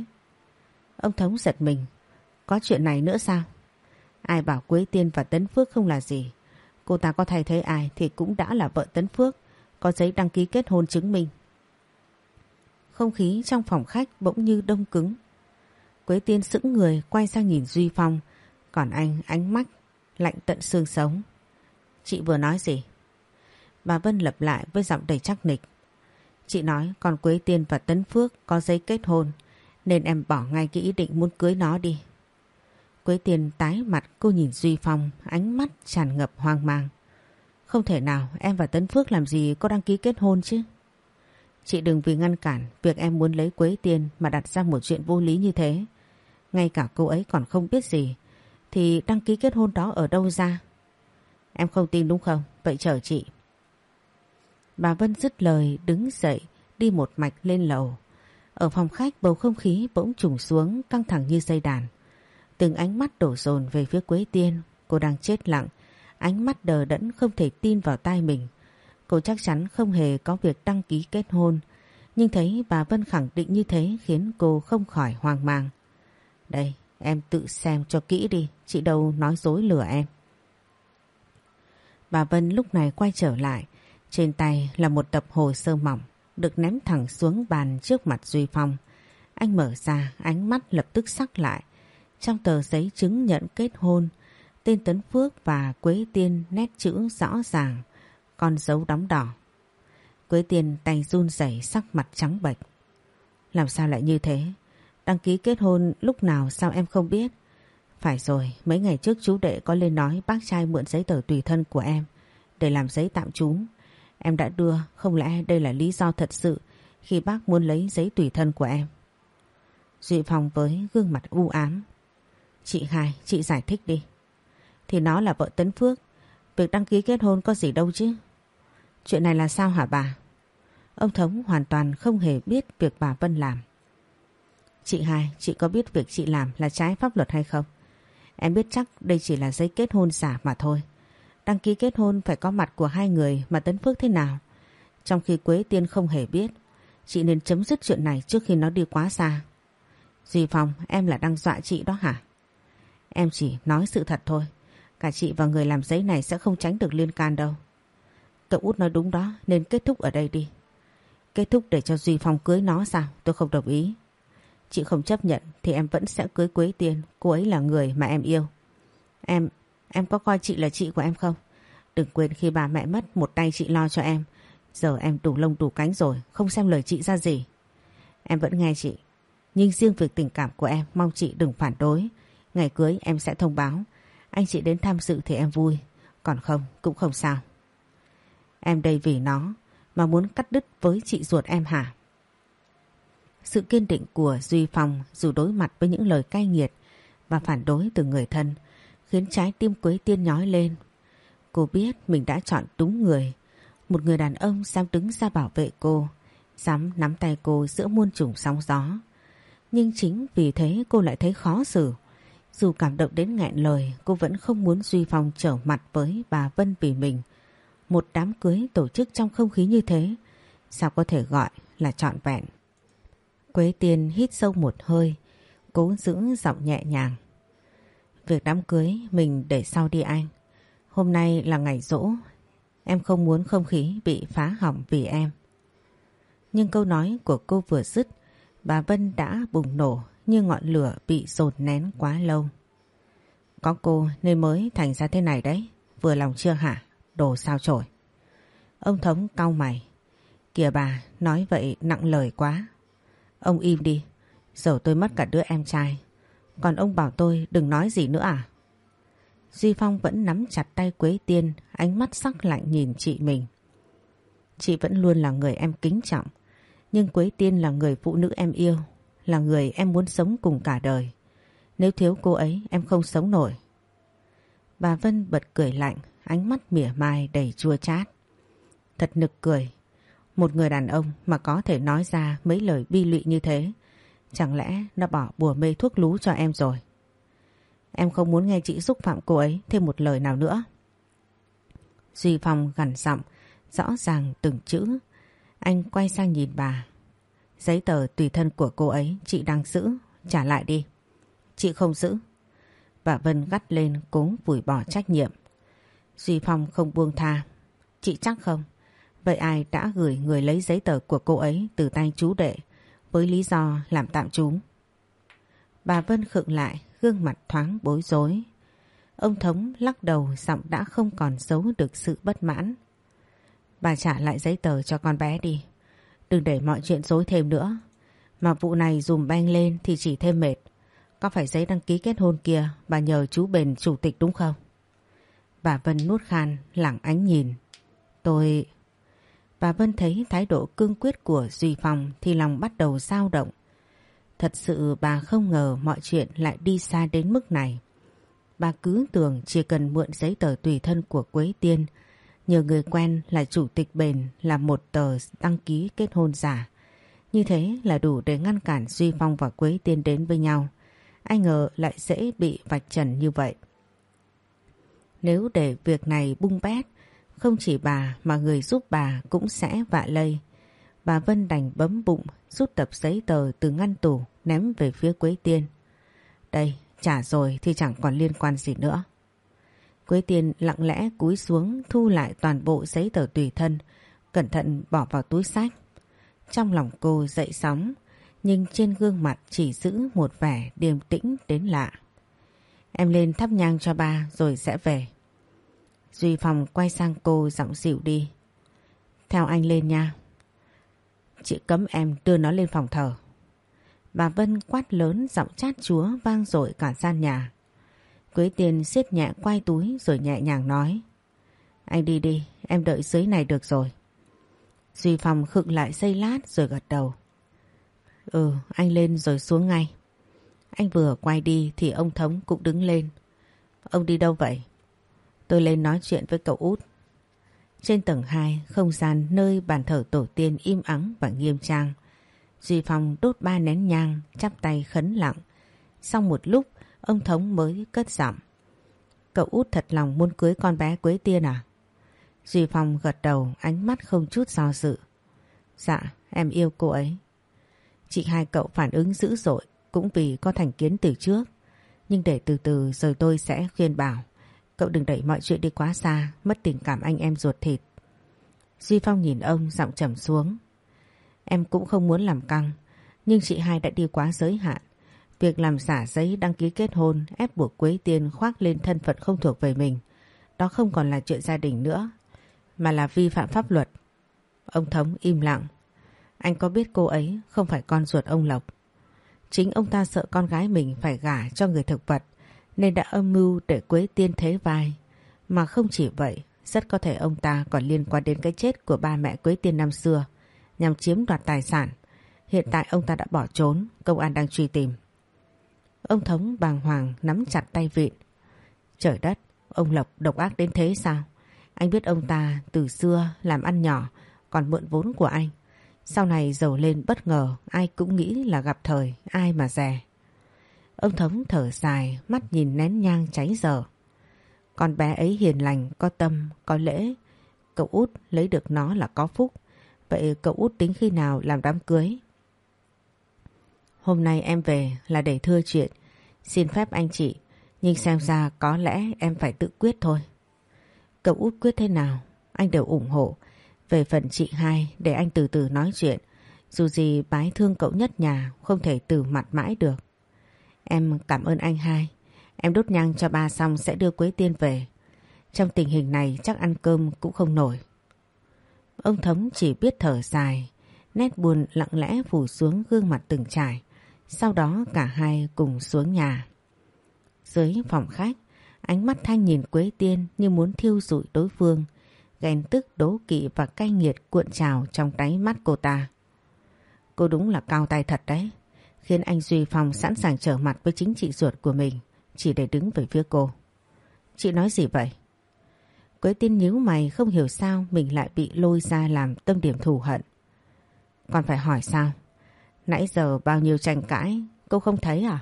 Ông Thống giật mình. Có chuyện này nữa sao? Ai bảo Quế Tiên và Tấn Phước không là gì? Cô ta có thay thế ai thì cũng đã là vợ Tấn Phước, có giấy đăng ký kết hôn chứng minh. Không khí trong phòng khách bỗng như đông cứng. Quế Tiên sững người quay sang nhìn Duy Phong, còn anh ánh mắt lạnh tận xương sống. Chị vừa nói gì? Bà Vân lập lại với giọng đầy chắc nịch. Chị nói con Quế Tiên và Tấn Phước có giấy kết hôn nên em bỏ ngay cái ý định muốn cưới nó đi. Quế Tiên tái mặt cô nhìn Duy Phong ánh mắt tràn ngập hoang mang. Không thể nào em và Tấn Phước làm gì có đăng ký kết hôn chứ. Chị đừng vì ngăn cản việc em muốn lấy Quế Tiên mà đặt ra một chuyện vô lý như thế. Ngay cả cô ấy còn không biết gì, thì đăng ký kết hôn đó ở đâu ra? Em không tin đúng không? Vậy chờ chị. Bà Vân dứt lời, đứng dậy, đi một mạch lên lầu. Ở phòng khách, bầu không khí bỗng trùng xuống, căng thẳng như dây đàn. Từng ánh mắt đổ dồn về phía Quế Tiên. Cô đang chết lặng. Ánh mắt đờ đẫn không thể tin vào tai mình. Cô chắc chắn không hề có việc đăng ký kết hôn. Nhưng thấy bà Vân khẳng định như thế khiến cô không khỏi hoang mang. Đây, Em tự xem cho kỹ đi, chị đâu nói dối lừa em. Bà Vân lúc này quay trở lại, trên tay là một tập hồ sơ mỏng, được ném thẳng xuống bàn trước mặt Duy Phong. Anh mở ra, ánh mắt lập tức sắc lại. Trong tờ giấy chứng nhận kết hôn, tên Tấn Phước và Quế Tiên nét chữ rõ ràng, con dấu đóng đỏ. Quế tiền tay run rẩy sắc mặt trắng bệch. Làm sao lại như thế? Đăng ký kết hôn lúc nào sao em không biết? Phải rồi, mấy ngày trước chú đệ có lên nói bác trai mượn giấy tờ tùy thân của em để làm giấy tạm trú. Em đã đưa, không lẽ đây là lý do thật sự khi bác muốn lấy giấy tùy thân của em? Duy Phong với gương mặt u ám. Chị Khai, chị giải thích đi. Thì nó là vợ Tấn Phước, việc đăng ký kết hôn có gì đâu chứ. Chuyện này là sao hả bà? Ông Thống hoàn toàn không hề biết việc bà Vân làm. Chị Hai, chị có biết việc chị làm là trái pháp luật hay không? Em biết chắc đây chỉ là giấy kết hôn giả mà thôi. Đăng ký kết hôn phải có mặt của hai người mà Tấn Phước thế nào? Trong khi Quế Tiên không hề biết, chị nên chấm dứt chuyện này trước khi nó đi quá xa. Duy Phong, em là đang dọa chị đó hả? Em chỉ nói sự thật thôi. Cả chị và người làm giấy này sẽ không tránh được liên can đâu. Cậu út nói đúng đó nên kết thúc ở đây đi. Kết thúc để cho Duy Phong cưới nó sao? Tôi không đồng ý. Chị không chấp nhận thì em vẫn sẽ cưới Quế Tiên. Cô ấy là người mà em yêu. Em, em có coi chị là chị của em không? Đừng quên khi bà mẹ mất một tay chị lo cho em. Giờ em đủ lông đủ cánh rồi, không xem lời chị ra gì. Em vẫn nghe chị. Nhưng riêng việc tình cảm của em mong chị đừng phản đối. Ngày cưới em sẽ thông báo. Anh chị đến tham dự thì em vui. Còn không cũng không sao. Em đây vì nó mà muốn cắt đứt với chị ruột em hả? Sự kiên định của Duy Phong dù đối mặt với những lời cay nghiệt và phản đối từ người thân khiến trái tim Quế Tiên nhói lên. Cô biết mình đã chọn đúng người. Một người đàn ông dám đứng ra bảo vệ cô, dám nắm tay cô giữa muôn trùng sóng gió. Nhưng chính vì thế cô lại thấy khó xử. Dù cảm động đến nghẹn lời, cô vẫn không muốn Duy Phong trở mặt với bà Vân vì mình. Một đám cưới tổ chức trong không khí như thế, sao có thể gọi là trọn vẹn. Quế Tiên hít sâu một hơi, cố giữ giọng nhẹ nhàng. Việc đám cưới mình để sau đi anh. Hôm nay là ngày rỗ, em không muốn không khí bị phá hỏng vì em. Nhưng câu nói của cô vừa dứt, bà Vân đã bùng nổ như ngọn lửa bị dồn nén quá lâu. Có cô nên mới thành ra thế này đấy, vừa lòng chưa hả? Đồ sao trổi. Ông Thống cau mày. Kìa bà, nói vậy nặng lời quá. Ông im đi, giờ tôi mất cả đứa em trai. Còn ông bảo tôi đừng nói gì nữa à? Duy Phong vẫn nắm chặt tay Quế Tiên, ánh mắt sắc lạnh nhìn chị mình. Chị vẫn luôn là người em kính trọng, nhưng Quế Tiên là người phụ nữ em yêu, là người em muốn sống cùng cả đời. Nếu thiếu cô ấy em không sống nổi. Bà Vân bật cười lạnh, ánh mắt mỉa mai đầy chua chát. Thật nực cười, một người đàn ông mà có thể nói ra mấy lời bi lụy như thế, chẳng lẽ nó bỏ bùa mê thuốc lú cho em rồi. Em không muốn nghe chị xúc phạm cô ấy thêm một lời nào nữa. Duy Phong gằn giọng, rõ ràng từng chữ. Anh quay sang nhìn bà. Giấy tờ tùy thân của cô ấy chị đang giữ, trả lại đi. Chị không giữ. Bà Vân gắt lên cố vùi bỏ trách nhiệm. Duy Phong không buông tha. Chị chắc không? Vậy ai đã gửi người lấy giấy tờ của cô ấy từ tay chú đệ với lý do làm tạm trú? Bà Vân khựng lại, gương mặt thoáng bối rối. Ông Thống lắc đầu giọng đã không còn giấu được sự bất mãn. Bà trả lại giấy tờ cho con bé đi. Đừng để mọi chuyện dối thêm nữa. Mà vụ này dùm banh lên thì chỉ thêm mệt. Có phải giấy đăng ký kết hôn kia bà nhờ chú Bền chủ tịch đúng không? Bà Vân nuốt khan lặng ánh nhìn. Tôi... Bà Vân thấy thái độ cương quyết của Duy Phong thì lòng bắt đầu dao động. Thật sự bà không ngờ mọi chuyện lại đi xa đến mức này. Bà cứ tưởng chỉ cần mượn giấy tờ tùy thân của Quế Tiên, nhờ người quen là chủ tịch bền làm một tờ đăng ký kết hôn giả. Như thế là đủ để ngăn cản Duy Phong và Quế Tiên đến với nhau. Ai ngờ lại dễ bị vạch trần như vậy. Nếu để việc này bung bét, không chỉ bà mà người giúp bà cũng sẽ vạ lây. Bà Vân đành bấm bụng rút tập giấy tờ từ ngăn tủ ném về phía Quế Tiên. Đây, trả rồi thì chẳng còn liên quan gì nữa. Quế Tiên lặng lẽ cúi xuống thu lại toàn bộ giấy tờ tùy thân, cẩn thận bỏ vào túi sách. Trong lòng cô dậy sóng, nhưng trên gương mặt chỉ giữ một vẻ điềm tĩnh đến lạ. Em lên thắp nhang cho ba rồi sẽ về. Duy Phong quay sang cô giọng dịu đi. Theo anh lên nha. Chị cấm em đưa nó lên phòng thờ. Bà Vân quát lớn giọng chát chúa vang dội cả gian nhà. Quế Tiên siết nhẹ quay túi rồi nhẹ nhàng nói. Anh đi đi, em đợi dưới này được rồi. Duy Phong khựng lại giây lát rồi gật đầu. Ừ, anh lên rồi xuống ngay. Anh vừa quay đi thì ông Thống cũng đứng lên. Ông đi đâu vậy? Tôi lên nói chuyện với cậu út. Trên tầng 2, không gian nơi bàn thờ tổ tiên im ắng và nghiêm trang. Duy Phong đốt ba nén nhang, chắp tay khấn lặng. Sau một lúc, ông Thống mới cất giọng. Cậu út thật lòng muốn cưới con bé Quế Tiên à? Duy Phong gật đầu, ánh mắt không chút do dự. Dạ, em yêu cô ấy. Chị hai cậu phản ứng dữ dội, cũng vì có thành kiến từ trước. Nhưng để từ từ rồi tôi sẽ khuyên bảo. Cậu đừng đẩy mọi chuyện đi quá xa, mất tình cảm anh em ruột thịt. Duy Phong nhìn ông giọng trầm xuống. Em cũng không muốn làm căng, nhưng chị hai đã đi quá giới hạn. Việc làm giả giấy đăng ký kết hôn ép buộc Quế Tiên khoác lên thân phận không thuộc về mình. Đó không còn là chuyện gia đình nữa, mà là vi phạm pháp luật. Ông Thống im lặng. Anh có biết cô ấy không phải con ruột ông Lộc. Chính ông ta sợ con gái mình phải gả cho người thực vật nên đã âm mưu để Quế Tiên thế vai. Mà không chỉ vậy, rất có thể ông ta còn liên quan đến cái chết của ba mẹ Quế Tiên năm xưa nhằm chiếm đoạt tài sản. Hiện tại ông ta đã bỏ trốn, công an đang truy tìm. Ông Thống bàng hoàng nắm chặt tay vịn. Trời đất, ông Lộc độc ác đến thế sao? Anh biết ông ta từ xưa làm ăn nhỏ còn mượn vốn của anh. Sau này giàu lên bất ngờ ai cũng nghĩ là gặp thời ai mà rè. Ông Thống thở dài mắt nhìn nén nhang cháy dở. Con bé ấy hiền lành, có tâm, có lễ. Cậu út lấy được nó là có phúc. Vậy cậu út tính khi nào làm đám cưới? Hôm nay em về là để thưa chuyện. Xin phép anh chị. Nhưng xem ra có lẽ em phải tự quyết thôi. Cậu út quyết thế nào? Anh đều ủng hộ. Về phần chị hai để anh từ từ nói chuyện. Dù gì bái thương cậu nhất nhà không thể từ mặt mãi được. Em cảm ơn anh hai. Em đốt nhang cho ba xong sẽ đưa Quế Tiên về. Trong tình hình này chắc ăn cơm cũng không nổi. Ông Thống chỉ biết thở dài, nét buồn lặng lẽ phủ xuống gương mặt từng trải. Sau đó cả hai cùng xuống nhà. Dưới phòng khách, ánh mắt Thanh nhìn Quế Tiên như muốn thiêu rụi đối phương. Ghen tức đố kỵ và cay nghiệt cuộn trào trong đáy mắt cô ta. Cô đúng là cao tay thật đấy. Khiến anh Duy Phong sẵn sàng trở mặt với chính chị ruột của mình chỉ để đứng về phía cô. Chị nói gì vậy? Quế tiên nhíu mày không hiểu sao mình lại bị lôi ra làm tâm điểm thù hận. Còn phải hỏi sao? Nãy giờ bao nhiêu tranh cãi, cô không thấy à?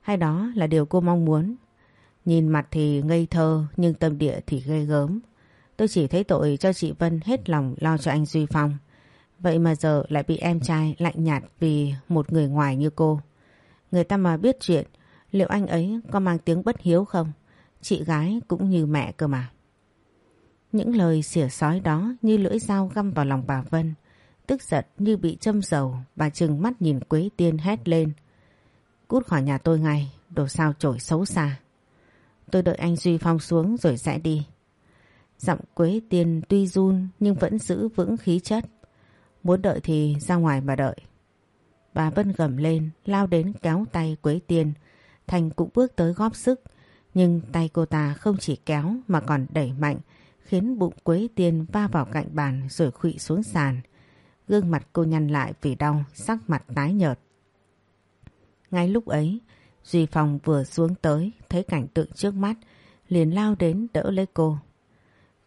Hay đó là điều cô mong muốn? Nhìn mặt thì ngây thơ nhưng tâm địa thì ghê gớm. Tôi chỉ thấy tội cho chị Vân hết lòng lo cho anh Duy Phong. Vậy mà giờ lại bị em trai lạnh nhạt vì một người ngoài như cô. Người ta mà biết chuyện, liệu anh ấy có mang tiếng bất hiếu không? Chị gái cũng như mẹ cơ mà. Những lời xỉa sói đó như lưỡi dao găm vào lòng bà Vân. Tức giận như bị châm dầu, bà trừng mắt nhìn Quế Tiên hét lên. Cút khỏi nhà tôi ngay, đồ sao trổi xấu xa. Tôi đợi anh Duy Phong xuống rồi sẽ đi. Giọng Quế Tiên tuy run nhưng vẫn giữ vững khí chất. Muốn đợi thì ra ngoài mà đợi. Bà Vân gầm lên, lao đến kéo tay Quế Tiên. Thành cũng bước tới góp sức. Nhưng tay cô ta không chỉ kéo mà còn đẩy mạnh, khiến bụng Quế Tiên va vào cạnh bàn rồi khụy xuống sàn. Gương mặt cô nhăn lại vì đau, sắc mặt tái nhợt. Ngay lúc ấy, Duy Phong vừa xuống tới, thấy cảnh tượng trước mắt, liền lao đến đỡ lấy cô.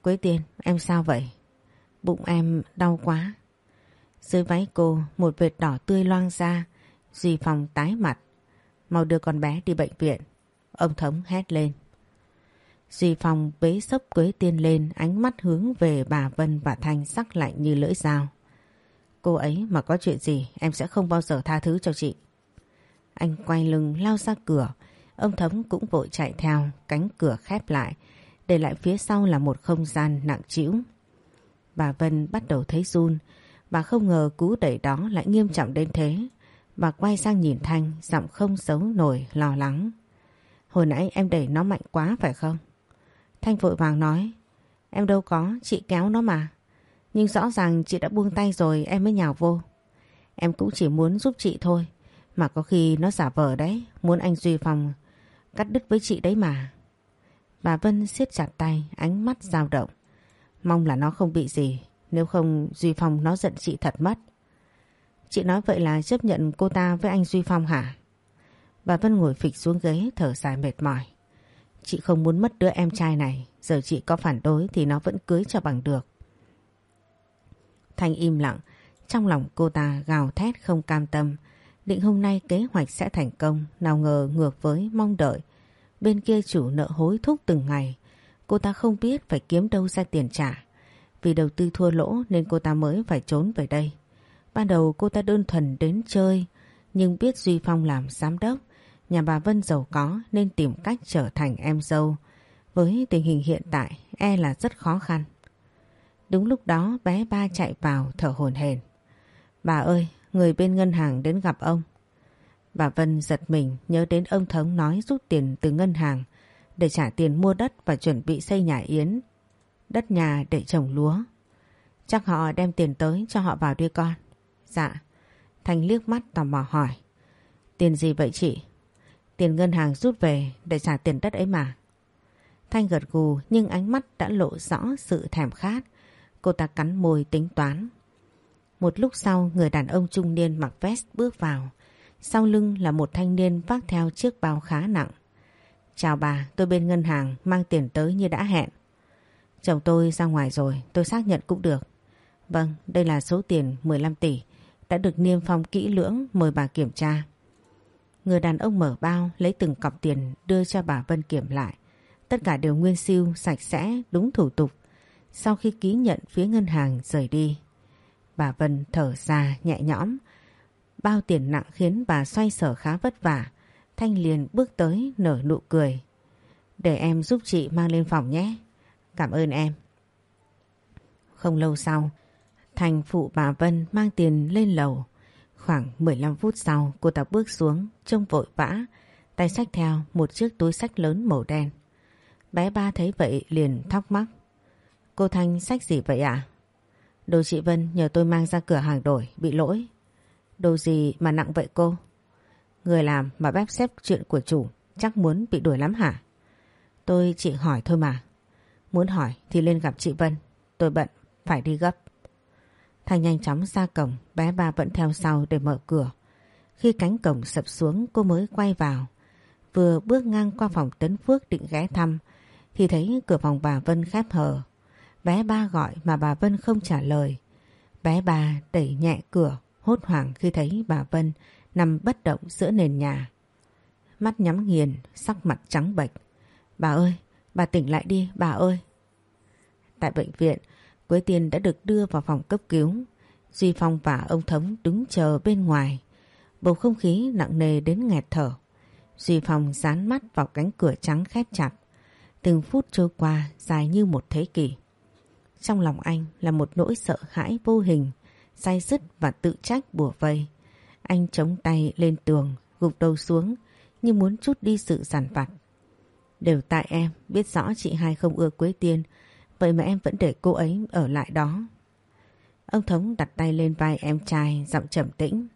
Quế Tiên, em sao vậy? Bụng em đau quá. Dưới váy cô, một vệt đỏ tươi loang ra, Duy Phong tái mặt. Mau đưa con bé đi bệnh viện. Ông Thống hét lên. Duy Phong bế sốc Quế Tiên lên, ánh mắt hướng về bà Vân và Thanh sắc lạnh như lưỡi dao. Cô ấy mà có chuyện gì em sẽ không bao giờ tha thứ cho chị. Anh quay lưng lao ra cửa, ông Thấm cũng vội chạy theo, cánh cửa khép lại, để lại phía sau là một không gian nặng trĩu. Bà Vân bắt đầu thấy run, bà không ngờ cú đẩy đó lại nghiêm trọng đến thế. Bà quay sang nhìn Thanh, giọng không giấu nổi lo lắng. Hồi nãy em đẩy nó mạnh quá phải không? Thanh vội vàng nói, em đâu có, chị kéo nó mà. Nhưng rõ ràng chị đã buông tay rồi em mới nhào vô. Em cũng chỉ muốn giúp chị thôi. Mà có khi nó giả vờ đấy, muốn anh Duy Phong cắt đứt với chị đấy mà. Bà Vân siết chặt tay, ánh mắt dao động. Mong là nó không bị gì, nếu không Duy Phong nó giận chị thật mất. Chị nói vậy là chấp nhận cô ta với anh Duy Phong hả? Bà Vân ngồi phịch xuống ghế thở dài mệt mỏi. Chị không muốn mất đứa em trai này, giờ chị có phản đối thì nó vẫn cưới cho bằng được. Thanh im lặng, trong lòng cô ta gào thét không cam tâm, định hôm nay kế hoạch sẽ thành công, nào ngờ ngược với mong đợi. Bên kia chủ nợ hối thúc từng ngày, cô ta không biết phải kiếm đâu ra tiền trả. Vì đầu tư thua lỗ nên cô ta mới phải trốn về đây. Ban đầu cô ta đơn thuần đến chơi, nhưng biết Duy Phong làm giám đốc, nhà bà Vân giàu có nên tìm cách trở thành em dâu. Với tình hình hiện tại, e là rất khó khăn. Đúng lúc đó bé ba chạy vào thở hồn hển. Bà ơi, người bên ngân hàng đến gặp ông. Bà Vân giật mình nhớ đến ông Thống nói rút tiền từ ngân hàng để trả tiền mua đất và chuẩn bị xây nhà Yến. Đất nhà để trồng lúa. Chắc họ đem tiền tới cho họ vào đi con. Dạ. Thành liếc mắt tò mò hỏi. Tiền gì vậy chị? Tiền ngân hàng rút về để trả tiền đất ấy mà. Thanh gật gù nhưng ánh mắt đã lộ rõ sự thèm khát. Cô ta cắn môi tính toán. Một lúc sau người đàn ông trung niên mặc vest bước vào. Sau lưng là một thanh niên vác theo chiếc bao khá nặng. Chào bà, tôi bên ngân hàng mang tiền tới như đã hẹn. Chồng tôi ra ngoài rồi, tôi xác nhận cũng được. Vâng, đây là số tiền 15 tỷ, đã được niêm phong kỹ lưỡng mời bà kiểm tra. Người đàn ông mở bao lấy từng cọc tiền đưa cho bà Vân kiểm lại. Tất cả đều nguyên siêu, sạch sẽ, đúng thủ tục. Sau khi ký nhận phía ngân hàng rời đi. Bà Vân thở ra nhẹ nhõm. Bao tiền nặng khiến bà xoay sở khá vất vả. Thanh liền bước tới nở nụ cười. Để em giúp chị mang lên phòng nhé. Cảm ơn em. Không lâu sau, Thành phụ bà Vân mang tiền lên lầu. Khoảng 15 phút sau cô ta bước xuống trông vội vã, tay sách theo một chiếc túi sách lớn màu đen. Bé ba thấy vậy liền thắc mắc. Cô Thanh sách gì vậy ạ? Đồ chị Vân nhờ tôi mang ra cửa hàng đổi, bị lỗi. Đồ gì mà nặng vậy cô? Người làm mà bếp xếp chuyện của chủ chắc muốn bị đuổi lắm hả? Tôi chỉ hỏi thôi mà. Muốn hỏi thì lên gặp chị Vân. Tôi bận, phải đi gấp. Thanh nhanh chóng ra cổng, bé ba vẫn theo sau để mở cửa. Khi cánh cổng sập xuống cô mới quay vào. Vừa bước ngang qua phòng Tấn Phước định ghé thăm thì thấy cửa phòng bà Vân khép hờ. Bé ba gọi mà bà Vân không trả lời. Bé ba đẩy nhẹ cửa, hốt hoảng khi thấy bà Vân nằm bất động giữa nền nhà. Mắt nhắm nghiền, sắc mặt trắng bệch. Bà ơi, bà tỉnh lại đi, bà ơi. Tại bệnh viện, Quế Tiên đã được đưa vào phòng cấp cứu. Duy Phong và ông Thống đứng chờ bên ngoài. Bầu không khí nặng nề đến nghẹt thở. Duy Phong dán mắt vào cánh cửa trắng khép chặt. Từng phút trôi qua dài như một thế kỷ. Trong lòng anh là một nỗi sợ hãi vô hình, say dứt và tự trách bùa vây. Anh chống tay lên tường, gục đầu xuống như muốn chút đi sự giàn vặt. Đều tại em, biết rõ chị hai không ưa Quế Tiên, vậy mà em vẫn để cô ấy ở lại đó. Ông Thống đặt tay lên vai em trai, giọng trầm tĩnh.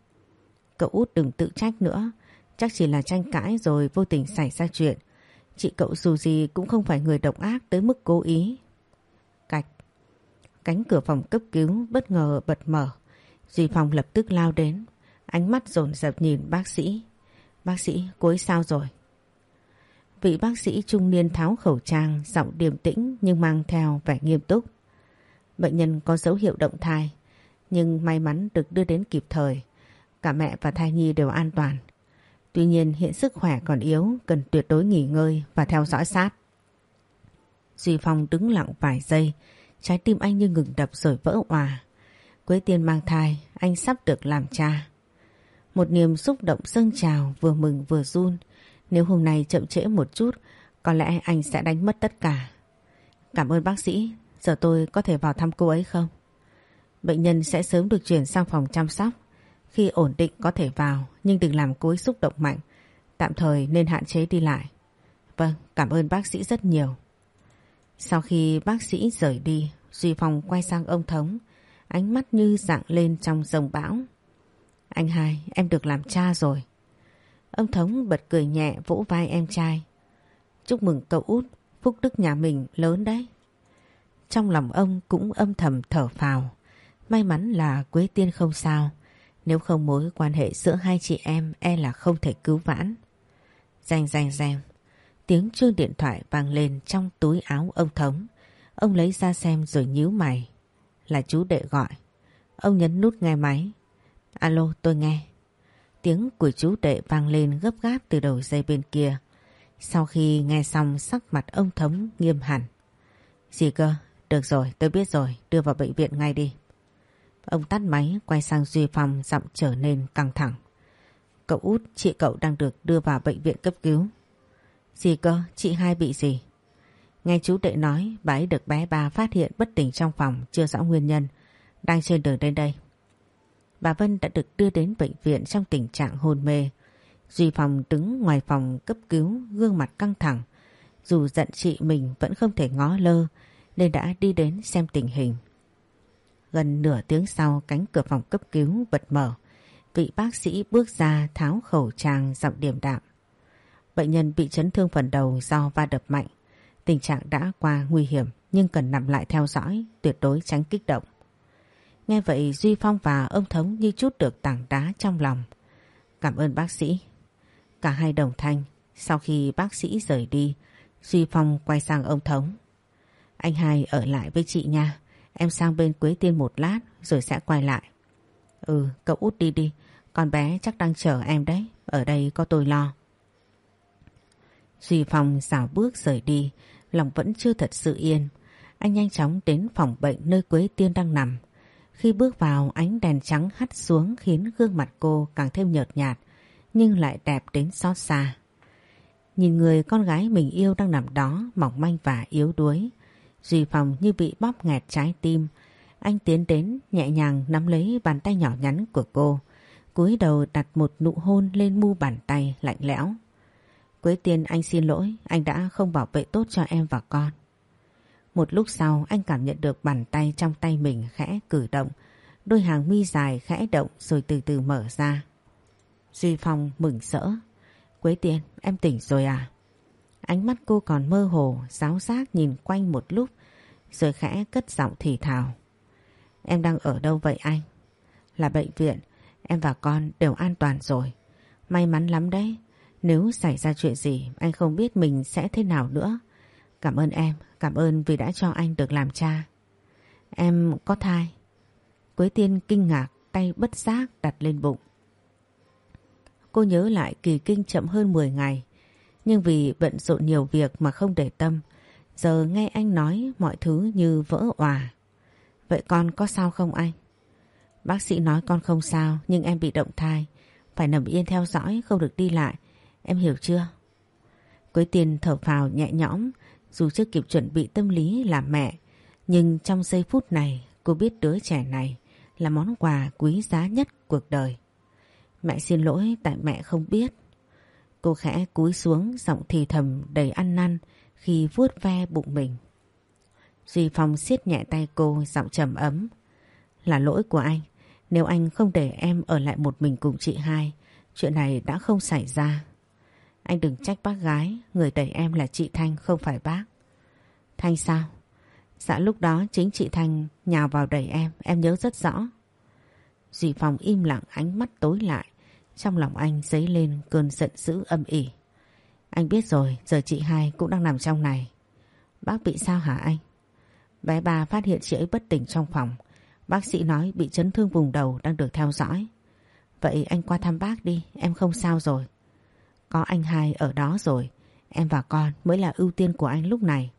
Cậu út đừng tự trách nữa, chắc chỉ là tranh cãi rồi vô tình xảy ra chuyện. Chị cậu dù gì cũng không phải người độc ác tới mức cố ý. Cánh cửa phòng cấp cứu bất ngờ bật mở. Duy Phong lập tức lao đến. Ánh mắt dồn dập nhìn bác sĩ. Bác sĩ, cô ấy sao rồi? Vị bác sĩ trung niên tháo khẩu trang, giọng điềm tĩnh nhưng mang theo vẻ nghiêm túc. Bệnh nhân có dấu hiệu động thai, nhưng may mắn được đưa đến kịp thời. Cả mẹ và thai nhi đều an toàn. Tuy nhiên hiện sức khỏe còn yếu, cần tuyệt đối nghỉ ngơi và theo dõi sát. Duy Phong đứng lặng vài giây, trái tim anh như ngừng đập rồi vỡ òa. Quế Tiên mang thai, anh sắp được làm cha. Một niềm xúc động dâng trào vừa mừng vừa run. Nếu hôm nay chậm trễ một chút, có lẽ anh sẽ đánh mất tất cả. Cảm ơn bác sĩ, giờ tôi có thể vào thăm cô ấy không? Bệnh nhân sẽ sớm được chuyển sang phòng chăm sóc. Khi ổn định có thể vào, nhưng đừng làm cô ấy xúc động mạnh. Tạm thời nên hạn chế đi lại. Vâng, cảm ơn bác sĩ rất nhiều. Sau khi bác sĩ rời đi, Duy Phong quay sang ông Thống, ánh mắt như dạng lên trong rồng bão. Anh hai, em được làm cha rồi. Ông Thống bật cười nhẹ vỗ vai em trai. Chúc mừng cậu út, phúc đức nhà mình lớn đấy. Trong lòng ông cũng âm thầm thở phào. May mắn là Quế Tiên không sao. Nếu không mối quan hệ giữa hai chị em e là không thể cứu vãn. Rành rành rành. Tiếng chuông điện thoại vang lên trong túi áo ông Thống. Ông lấy ra xem rồi nhíu mày. Là chú đệ gọi. Ông nhấn nút nghe máy. Alo tôi nghe. Tiếng của chú đệ vang lên gấp gáp từ đầu dây bên kia. Sau khi nghe xong sắc mặt ông Thống nghiêm hẳn. Gì cơ? Được rồi, tôi biết rồi, đưa vào bệnh viện ngay đi. Ông tắt máy, quay sang Duy Phong giọng trở nên căng thẳng. Cậu út, chị cậu đang được đưa vào bệnh viện cấp cứu. Gì cơ, chị hai bị gì? Nghe chú đệ nói, bà ấy được bé ba phát hiện bất tỉnh trong phòng, chưa rõ nguyên nhân, đang trên đường đến đây. Bà Vân đã được đưa đến bệnh viện trong tình trạng hôn mê. Duy phòng đứng ngoài phòng cấp cứu, gương mặt căng thẳng. Dù giận chị mình vẫn không thể ngó lơ, nên đã đi đến xem tình hình. Gần nửa tiếng sau cánh cửa phòng cấp cứu bật mở. Vị bác sĩ bước ra tháo khẩu trang giọng điềm đạm. Bệnh nhân bị chấn thương phần đầu do va đập mạnh. Tình trạng đã qua nguy hiểm nhưng cần nằm lại theo dõi, tuyệt đối tránh kích động. Nghe vậy Duy Phong và ông Thống như chút được tảng đá trong lòng. Cảm ơn bác sĩ. Cả hai đồng thanh, sau khi bác sĩ rời đi, Duy Phong quay sang ông Thống. Anh hai ở lại với chị nha. Em sang bên Quế Tiên một lát rồi sẽ quay lại. Ừ, cậu út đi đi. Con bé chắc đang chờ em đấy. Ở đây có tôi lo. Duy Phong xảo bước rời đi. Lòng vẫn chưa thật sự yên. Anh nhanh chóng đến phòng bệnh nơi Quế Tiên đang nằm. Khi bước vào, ánh đèn trắng hắt xuống khiến gương mặt cô càng thêm nhợt nhạt, nhưng lại đẹp đến xót xa. Nhìn người con gái mình yêu đang nằm đó, mỏng manh và yếu đuối. Duy Phong như bị bóp nghẹt trái tim. Anh tiến đến, nhẹ nhàng nắm lấy bàn tay nhỏ nhắn của cô. cúi đầu đặt một nụ hôn lên mu bàn tay lạnh lẽo. Quế tiên anh xin lỗi, anh đã không bảo vệ tốt cho em và con. Một lúc sau anh cảm nhận được bàn tay trong tay mình khẽ cử động. Đôi hàng mi dài khẽ động rồi từ từ mở ra. Duy Phong mừng rỡ. Quế tiên, em tỉnh rồi à? Ánh mắt cô còn mơ hồ, giáo giác nhìn quanh một lúc, rồi khẽ cất giọng thì thào. Em đang ở đâu vậy anh? Là bệnh viện, em và con đều an toàn rồi. May mắn lắm đấy, nếu xảy ra chuyện gì anh không biết mình sẽ thế nào nữa. Cảm ơn em, cảm ơn vì đã cho anh được làm cha. Em có thai. Quế tiên kinh ngạc, tay bất giác đặt lên bụng. Cô nhớ lại kỳ kinh chậm hơn 10 ngày. Nhưng vì bận rộn nhiều việc mà không để tâm, giờ nghe anh nói mọi thứ như vỡ òa. Vậy con có sao không anh? Bác sĩ nói con không sao nhưng em bị động thai, phải nằm yên theo dõi không được đi lại, em hiểu chưa? Quế tiền thở phào nhẹ nhõm dù chưa kịp chuẩn bị tâm lý làm mẹ nhưng trong giây phút này cô biết đứa trẻ này là món quà quý giá nhất cuộc đời. Mẹ xin lỗi tại mẹ không biết. Cô khẽ cúi xuống giọng thì thầm đầy ăn năn khi vuốt ve bụng mình. Duy Phong siết nhẹ tay cô giọng trầm ấm. Là lỗi của anh. Nếu anh không để em ở lại một mình cùng chị hai, chuyện này đã không xảy ra. Anh đừng trách bác gái, người đẩy em là chị Thanh không phải bác. Thanh sao? Dạ lúc đó chính chị Thanh nhào vào đẩy em, em nhớ rất rõ. Duy Phong im lặng ánh mắt tối lại. Trong lòng anh dấy lên cơn giận dữ âm ỉ. Anh biết rồi, giờ chị hai cũng đang nằm trong này. Bác bị sao hả anh? Bé ba phát hiện chị ấy bất tỉnh trong phòng. Bác sĩ nói bị chấn thương vùng đầu đang được theo dõi. Vậy anh qua thăm bác đi, em không sao rồi. Có anh hai ở đó rồi, em và con mới là ưu tiên của anh lúc này.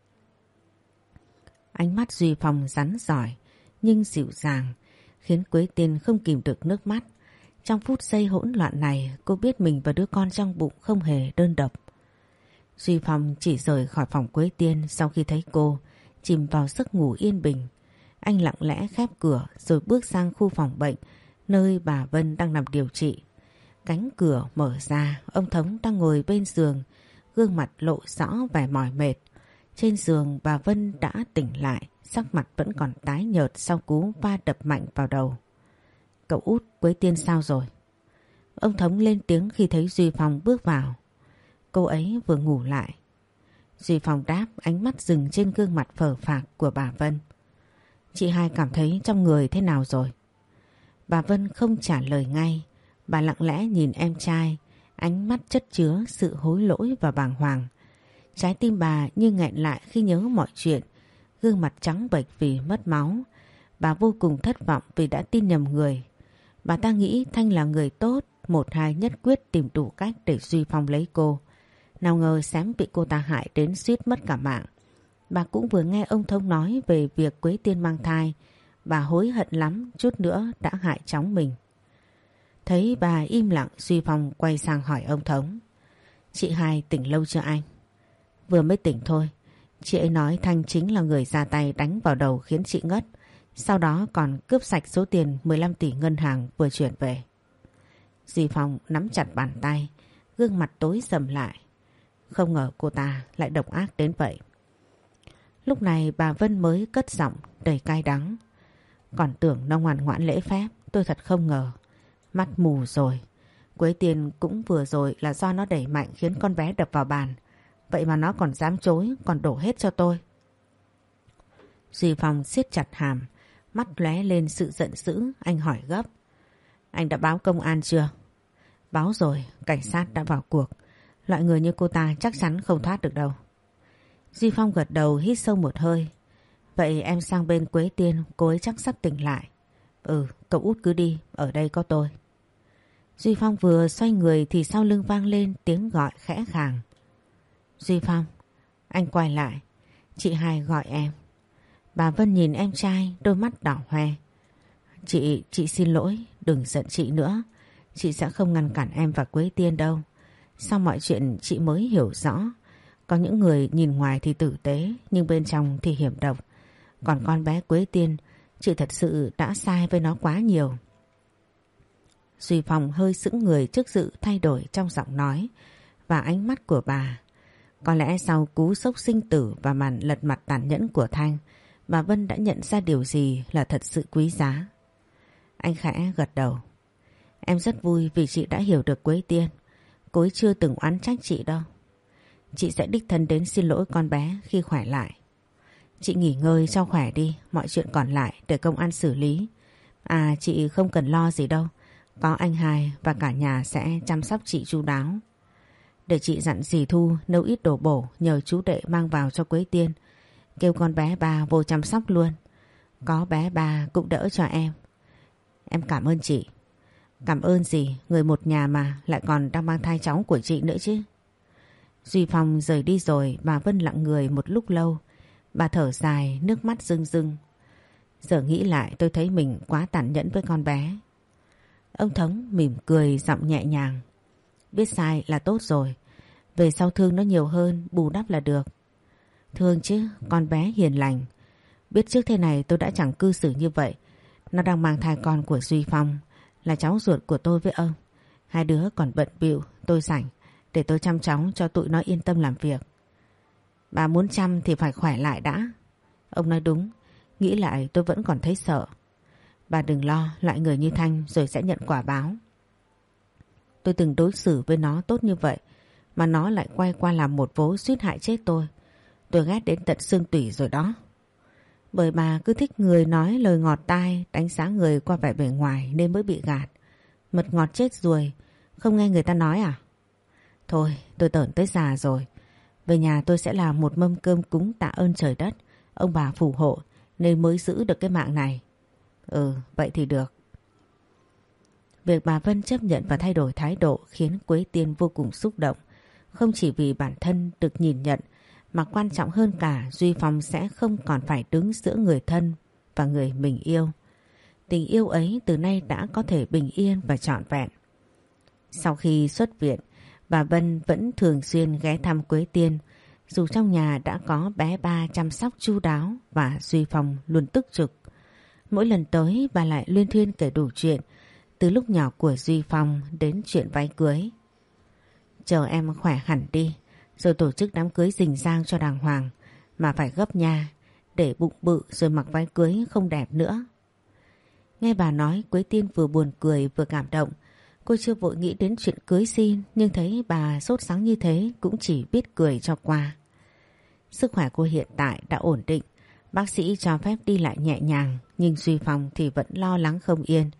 Ánh mắt Duy Phong rắn giỏi, nhưng dịu dàng, khiến Quế Tiên không kìm được nước mắt. Trong phút giây hỗn loạn này cô biết mình và đứa con trong bụng không hề đơn độc. Duy Phong chỉ rời khỏi phòng Quế Tiên sau khi thấy cô chìm vào giấc ngủ yên bình. Anh lặng lẽ khép cửa rồi bước sang khu phòng bệnh nơi bà Vân đang nằm điều trị. Cánh cửa mở ra, ông Thống đang ngồi bên giường, gương mặt lộ rõ vẻ mỏi mệt. Trên giường bà Vân đã tỉnh lại, sắc mặt vẫn còn tái nhợt sau cú va đập mạnh vào đầu. Cậu út Quế Tiên sao rồi? Ông Thống lên tiếng khi thấy Duy Phong bước vào. Cô ấy vừa ngủ lại. Duy Phong đáp ánh mắt dừng trên gương mặt phở phạc của bà Vân. Chị hai cảm thấy trong người thế nào rồi? Bà Vân không trả lời ngay. Bà lặng lẽ nhìn em trai, ánh mắt chất chứa sự hối lỗi và bàng hoàng. Trái tim bà như nghẹn lại khi nhớ mọi chuyện, gương mặt trắng bệch vì mất máu. Bà vô cùng thất vọng vì đã tin nhầm người. Bà ta nghĩ Thanh là người tốt, một hai nhất quyết tìm đủ cách để Duy Phong lấy cô. Nào ngờ xém bị cô ta hại đến suýt mất cả mạng. Bà cũng vừa nghe ông Thông nói về việc Quế Tiên mang thai. Bà hối hận lắm, chút nữa đã hại cháu mình. Thấy bà im lặng Duy Phong quay sang hỏi ông Thống. Chị hai tỉnh lâu chưa anh? Vừa mới tỉnh thôi. Chị ấy nói Thanh chính là người ra tay đánh vào đầu khiến chị ngất. Sau đó còn cướp sạch số tiền 15 tỷ ngân hàng vừa chuyển về. Duy Phong nắm chặt bàn tay, gương mặt tối sầm lại. Không ngờ cô ta lại độc ác đến vậy. Lúc này bà Vân mới cất giọng đầy cay đắng. Còn tưởng nó ngoan ngoãn lễ phép, tôi thật không ngờ. Mắt mù rồi. Quế tiền cũng vừa rồi là do nó đẩy mạnh khiến con bé đập vào bàn. Vậy mà nó còn dám chối, còn đổ hết cho tôi. Duy Phong siết chặt hàm, mắt lóe lên sự giận dữ, anh hỏi gấp. Anh đã báo công an chưa? Báo rồi, cảnh sát đã vào cuộc. Loại người như cô ta chắc chắn không thoát được đâu. Duy Phong gật đầu hít sâu một hơi. Vậy em sang bên Quế Tiên, cô ấy chắc sắp tỉnh lại. Ừ, cậu út cứ đi, ở đây có tôi. Duy Phong vừa xoay người thì sau lưng vang lên tiếng gọi khẽ khàng. Duy Phong, anh quay lại. Chị hai gọi em. Bà Vân nhìn em trai, đôi mắt đỏ hoe. Chị, chị xin lỗi, đừng giận chị nữa. Chị sẽ không ngăn cản em và Quế Tiên đâu. Sau mọi chuyện chị mới hiểu rõ. Có những người nhìn ngoài thì tử tế, nhưng bên trong thì hiểm độc. Còn con bé Quế Tiên, chị thật sự đã sai với nó quá nhiều. Duy Phong hơi sững người trước sự thay đổi trong giọng nói và ánh mắt của bà. Có lẽ sau cú sốc sinh tử và màn lật mặt tàn nhẫn của Thanh, bà Vân đã nhận ra điều gì là thật sự quý giá. Anh khẽ gật đầu. Em rất vui vì chị đã hiểu được Quế Tiên. Cô ấy chưa từng oán trách chị đâu. Chị sẽ đích thân đến xin lỗi con bé khi khỏe lại. Chị nghỉ ngơi cho khỏe đi, mọi chuyện còn lại để công an xử lý. À chị không cần lo gì đâu, có anh Hai và cả nhà sẽ chăm sóc chị chu đáo. Để chị dặn dì Thu nấu ít đồ bổ nhờ chú đệ mang vào cho Quế Tiên. Kêu con bé ba vô chăm sóc luôn. Có bé ba cũng đỡ cho em. Em cảm ơn chị. Cảm ơn gì, người một nhà mà lại còn đang mang thai cháu của chị nữa chứ. Duy Phong rời đi rồi bà Vân lặng người một lúc lâu. Bà thở dài, nước mắt rưng rưng. Giờ nghĩ lại tôi thấy mình quá tàn nhẫn với con bé. Ông Thống mỉm cười giọng nhẹ nhàng. Biết sai là tốt rồi. Về sau thương nó nhiều hơn, bù đắp là được. Thương chứ, con bé hiền lành. Biết trước thế này tôi đã chẳng cư xử như vậy. Nó đang mang thai con của Duy Phong, là cháu ruột của tôi với ông. Hai đứa còn bận bịu, tôi rảnh, để tôi chăm cháu cho tụi nó yên tâm làm việc. Bà muốn chăm thì phải khỏe lại đã. Ông nói đúng, nghĩ lại tôi vẫn còn thấy sợ. Bà đừng lo, loại người như Thanh rồi sẽ nhận quả báo. Tôi từng đối xử với nó tốt như vậy, mà nó lại quay qua làm một vố suýt hại chết tôi. Tôi ghét đến tận xương tủy rồi đó. Bởi bà cứ thích người nói lời ngọt tai, đánh giá người qua vẻ bề ngoài nên mới bị gạt. Mật ngọt chết ruồi, không nghe người ta nói à? Thôi, tôi tởn tới già rồi. Về nhà tôi sẽ làm một mâm cơm cúng tạ ơn trời đất, ông bà phù hộ nên mới giữ được cái mạng này. Ừ, vậy thì được. Việc bà Vân chấp nhận và thay đổi thái độ khiến Quế Tiên vô cùng xúc động. Không chỉ vì bản thân được nhìn nhận mà quan trọng hơn cả Duy Phong sẽ không còn phải đứng giữa người thân và người mình yêu. Tình yêu ấy từ nay đã có thể bình yên và trọn vẹn. Sau khi xuất viện, bà Vân vẫn thường xuyên ghé thăm Quế Tiên dù trong nhà đã có bé ba chăm sóc chu đáo và Duy Phong luôn tức trực. Mỗi lần tới bà lại liên thuyên kể đủ chuyện từ lúc nhỏ của Duy Phong đến chuyện váy cưới. Chờ em khỏe hẳn đi rồi tổ chức đám cưới rình rang cho đàng hoàng mà phải gấp nha để bụng bự rồi mặc váy cưới không đẹp nữa. Nghe bà nói Quế Tiên vừa buồn cười vừa cảm động Cô chưa vội nghĩ đến chuyện cưới xin nhưng thấy bà sốt sáng như thế cũng chỉ biết cười cho qua. Sức khỏe cô hiện tại đã ổn định, bác sĩ cho phép đi lại nhẹ nhàng nhưng Duy Phong thì vẫn lo lắng không yên.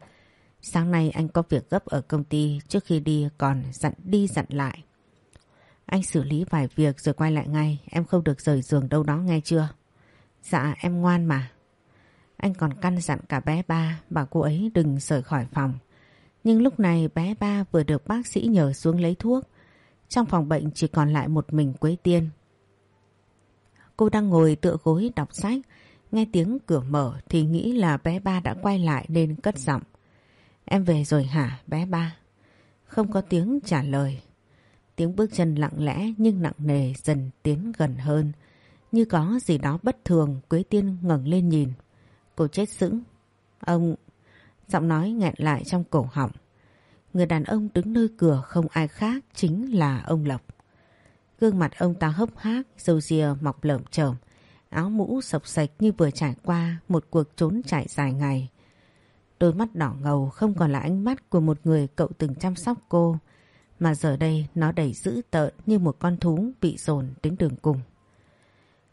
Sáng nay anh có việc gấp ở công ty trước khi đi còn dặn đi dặn lại. Anh xử lý vài việc rồi quay lại ngay, em không được rời giường đâu đó nghe chưa? Dạ em ngoan mà. Anh còn căn dặn cả bé ba bảo cô ấy đừng rời khỏi phòng. Nhưng lúc này bé ba vừa được bác sĩ nhờ xuống lấy thuốc. Trong phòng bệnh chỉ còn lại một mình Quế Tiên. Cô đang ngồi tựa gối đọc sách, nghe tiếng cửa mở thì nghĩ là bé ba đã quay lại nên cất giọng. Em về rồi hả bé ba? Không có tiếng trả lời. Tiếng bước chân lặng lẽ nhưng nặng nề dần tiến gần hơn. Như có gì đó bất thường Quế Tiên ngẩng lên nhìn. Cô chết sững. Ông... Giọng nói nghẹn lại trong cổ họng. Người đàn ông đứng nơi cửa không ai khác chính là ông Lộc. Gương mặt ông ta hốc hác, râu ria mọc lởm chởm, áo mũ sọc sạch như vừa trải qua một cuộc trốn chạy dài ngày. Đôi mắt đỏ ngầu không còn là ánh mắt của một người cậu từng chăm sóc cô, mà giờ đây nó đầy dữ tợn như một con thú bị dồn đến đường cùng.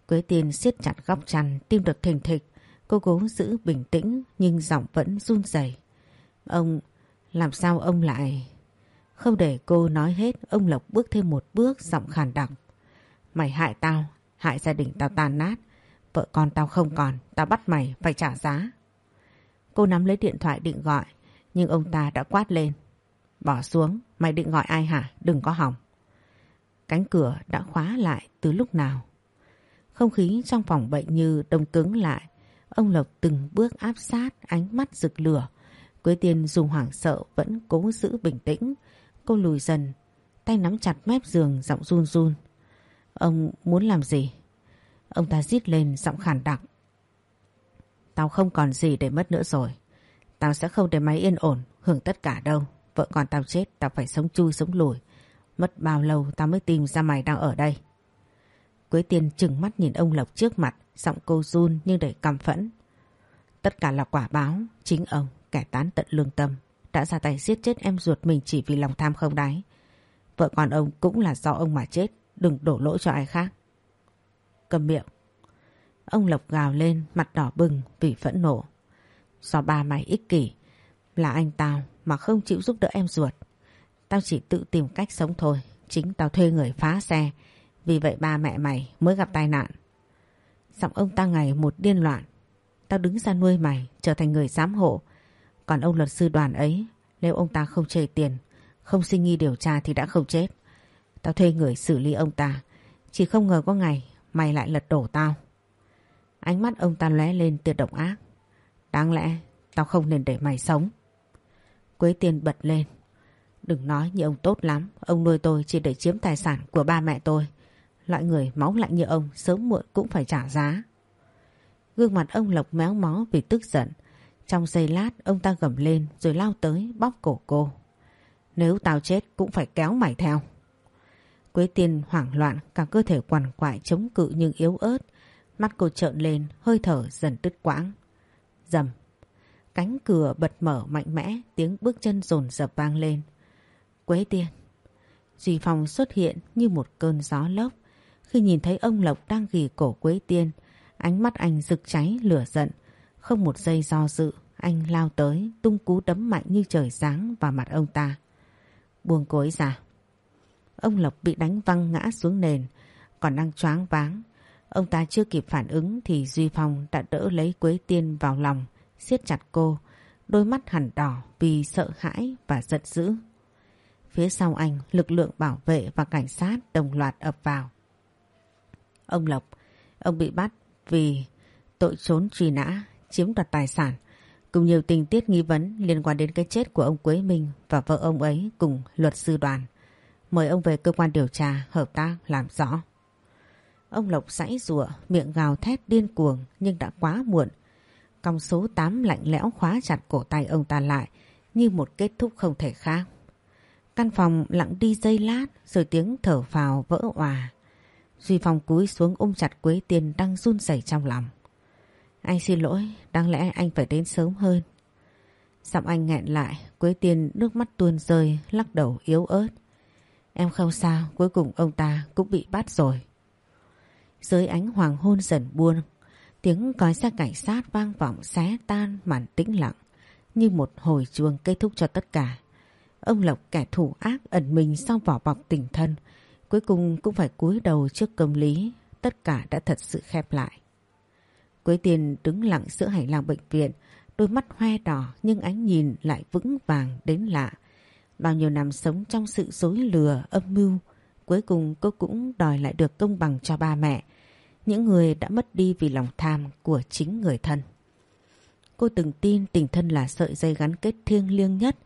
Quế tiên siết chặt góc chăn, tim đập thình thịch, cô cố giữ bình tĩnh nhưng giọng vẫn run rẩy. Ông, làm sao ông lại... Không để cô nói hết, ông Lộc bước thêm một bước giọng khàn đặc. Mày hại tao, hại gia đình tao tan nát. Vợ con tao không còn, tao bắt mày phải trả giá. Cô nắm lấy điện thoại định gọi, nhưng ông ta đã quát lên. Bỏ xuống, mày định gọi ai hả? Đừng có hỏng. Cánh cửa đã khóa lại từ lúc nào. Không khí trong phòng bệnh như đông cứng lại. Ông Lộc từng bước áp sát, ánh mắt rực lửa. Quế tiên dùng hoảng sợ vẫn cố giữ bình tĩnh. Cô lùi dần, tay nắm chặt mép giường giọng run run. Ông muốn làm gì? Ông ta rít lên giọng khản đặc. Tao không còn gì để mất nữa rồi. Tao sẽ không để máy yên ổn, hưởng tất cả đâu. Vợ con tao chết, tao phải sống chui sống lùi. Mất bao lâu tao mới tìm ra mày đang ở đây. Quế tiên chừng mắt nhìn ông Lộc trước mặt, giọng cô run nhưng đầy căm phẫn. Tất cả là quả báo, chính ông, kẻ tán tận lương tâm, đã ra tay giết chết em ruột mình chỉ vì lòng tham không đáy. Vợ con ông cũng là do ông mà chết, đừng đổ lỗi cho ai khác. Cầm miệng. Ông Lộc gào lên, mặt đỏ bừng vì phẫn nộ. Do ba mày ích kỷ, là anh tao mà không chịu giúp đỡ em ruột. Tao chỉ tự tìm cách sống thôi, chính tao thuê người phá xe, vì vậy ba mẹ mày mới gặp tai nạn. Giọng ông ta ngày một điên loạn. Tao đứng ra nuôi mày, trở thành người giám hộ, còn ông luật sư đoàn ấy, nếu ông ta không chê tiền, không suy nghi điều tra thì đã không chết. Tao thuê người xử lý ông ta. Chỉ không ngờ có ngày mày lại lật đổ tao. Ánh mắt ông ta lóe lên tia độc ác. Đáng lẽ tao không nên để mày sống. Quế tiên bật lên. Đừng nói như ông tốt lắm. Ông nuôi tôi chỉ để chiếm tài sản của ba mẹ tôi. Loại người máu lạnh như ông sớm muộn cũng phải trả giá. Gương mặt ông Lộc méo mó vì tức giận. Trong giây lát, ông ta gầm lên rồi lao tới bóp cổ cô. Nếu tao chết cũng phải kéo mày theo. Quế tiên hoảng loạn, cả cơ thể quằn quại chống cự nhưng yếu ớt. Mắt cô trợn lên, hơi thở dần đứt quãng. Dầm. Cánh cửa bật mở mạnh mẽ, tiếng bước chân rồn rập vang lên. Quế tiên. Duy Phong xuất hiện như một cơn gió lốc. Khi nhìn thấy ông Lộc đang ghi cổ Quế tiên, ánh mắt anh rực cháy lửa giận. Không một giây do dự, anh lao tới, tung cú đấm mạnh như trời sáng vào mặt ông ta. Buông cối ra. Ông Lộc bị đánh văng ngã xuống nền, còn đang choáng váng. Ông ta chưa kịp phản ứng thì Duy Phong đã đỡ lấy Quế Tiên vào lòng, siết chặt cô, đôi mắt hẳn đỏ vì sợ hãi và giận dữ. Phía sau anh, lực lượng bảo vệ và cảnh sát đồng loạt ập vào. Ông Lộc, ông bị bắt vì tội trốn truy nã chiếm đoạt tài sản cùng nhiều tình tiết nghi vấn liên quan đến cái chết của ông Quế Minh và vợ ông ấy cùng luật sư đoàn. Mời ông về cơ quan điều tra hợp tác làm rõ. Ông Lộc sãy rụa, miệng gào thét điên cuồng nhưng đã quá muộn. Còng số 8 lạnh lẽo khóa chặt cổ tay ông ta lại như một kết thúc không thể khác. Căn phòng lặng đi giây lát rồi tiếng thở phào vỡ òa. Duy Phong cúi xuống ôm chặt Quế Tiên đang run rẩy trong lòng. Anh xin lỗi, đáng lẽ anh phải đến sớm hơn. Giọng anh nghẹn lại, Quế Tiên nước mắt tuôn rơi, lắc đầu yếu ớt. Em không sao, cuối cùng ông ta cũng bị bắt rồi. Dưới ánh hoàng hôn dần buông, tiếng còi xe cảnh sát vang vọng xé tan màn tĩnh lặng như một hồi chuông kết thúc cho tất cả. Ông Lộc kẻ thủ ác ẩn mình sau vỏ bọc tình thân, cuối cùng cũng phải cúi đầu trước công lý, tất cả đã thật sự khép lại. Quế Tiên đứng lặng giữa hành lang bệnh viện, đôi mắt hoe đỏ nhưng ánh nhìn lại vững vàng đến lạ. Bao nhiêu năm sống trong sự dối lừa, âm mưu, cuối cùng cô cũng đòi lại được công bằng cho ba mẹ, những người đã mất đi vì lòng tham của chính người thân. Cô từng tin tình thân là sợi dây gắn kết thiêng liêng nhất,